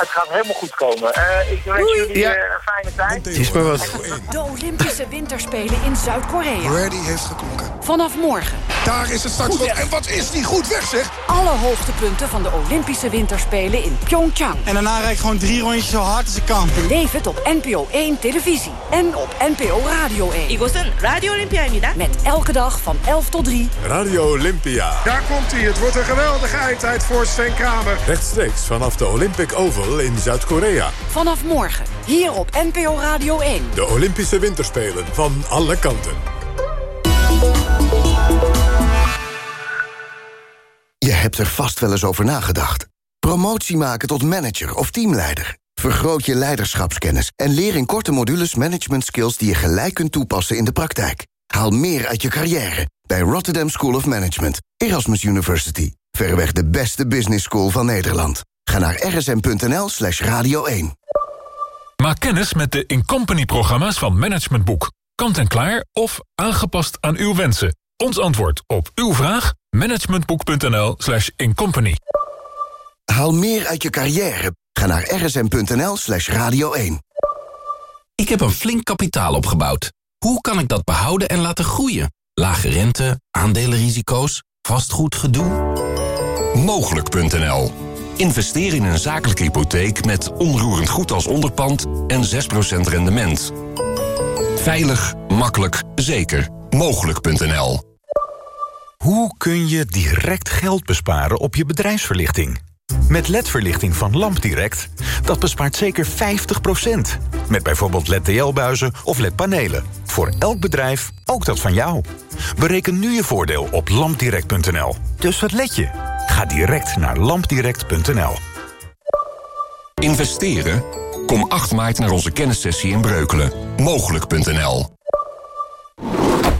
het, het gaat helemaal goed komen. Eh, ik wens jullie Ja. eh, een fijne tijd. Het is maar wat. De Olympische Winterspelen in Zuid-Korea. Brady heeft geklonken. Vanaf morgen. Daar is het straks. Goed Wat, weg. en wat is die goed weg, zeg? Alle hoogtepunten van de Olympische Winterspelen in Pyeongchang. En daarna rijd ik gewoon drie rondjes zo hard als ik kan. Beleef het op NPO 1 televisie en op NPO Radio 1. 이곳은 Radio Olympia입니다. Met elke dag van 11 tot 3 Radio Olympia. Daar komt hij. Het wordt een geweldige eindtijd voor Sven Kramer. Rechtstreeks vanaf de Olympic Oval in Zuid-Korea. vanaf morgen. Hier op NPO Radio 1. De Olympische Winterspelen van alle kanten. Je hebt er vast wel eens over nagedacht. Promotie maken tot manager of teamleider. Vergroot je leiderschapskennis en leer in korte modules management skills die je gelijk kunt toepassen in de praktijk. Haal meer uit je carrière bij Rotterdam School of Management, Erasmus University. Verreweg de beste business school van Nederland. Ga naar rsm.nl slash radio 1. Maak kennis met de Incompany-programma's van Management Boek. Kant en klaar of aangepast aan uw wensen. Ons antwoord op uw vraag? managementboek.nl slash incompany. Haal meer uit je carrière. Ga naar rsm.nl slash radio 1. Ik heb een flink kapitaal opgebouwd. Hoe kan ik dat behouden en laten groeien? Lage rente, aandelenrisico's, vastgoedgedoe? Mogelijk.nl Investeer in een zakelijke hypotheek met onroerend goed als onderpand en 6% rendement. Veilig, makkelijk, zeker. Mogelijk.nl Hoe kun je direct geld besparen op je bedrijfsverlichting? Met LED-verlichting van LampDirect, dat bespaart zeker 50%. Met bijvoorbeeld LED-TL-buizen of LED-panelen. Voor elk bedrijf, ook dat van jou. Bereken nu je voordeel op lampdirect.nl. Dus wat let je? Ga direct naar lampdirect.nl. Investeren? Kom 8 maart naar onze kennissessie in Breukelen. Mogelijk.nl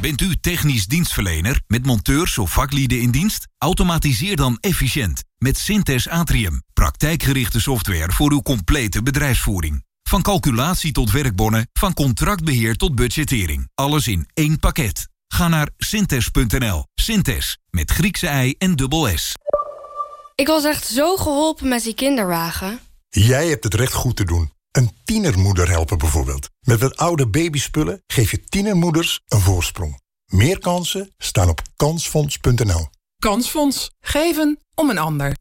Bent u technisch dienstverlener met monteurs of vaklieden in dienst? Automatiseer dan efficiënt met Synthes Atrium. Praktijk praktijkgerichte software voor uw complete bedrijfsvoering. Van calculatie tot werkbonnen, van contractbeheer tot budgettering. Alles in één pakket. Ga naar synthes.nl. Synthes, met Griekse ei en dubbel S. Ik was echt zo geholpen met die kinderwagen. Jij hebt het recht goed te doen. Een tienermoeder helpen bijvoorbeeld. Met wat oude babyspullen geef je tienermoeders een voorsprong. Meer kansen staan op kansfonds.nl. Kansfonds. Geven om een ander.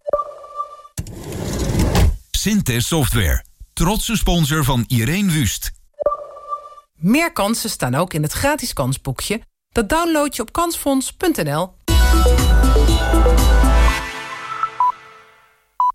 Synthes Software. Trotse sponsor van Irene Wust. Meer kansen staan ook in het gratis kansboekje. Dat download je op kansfonds.nl.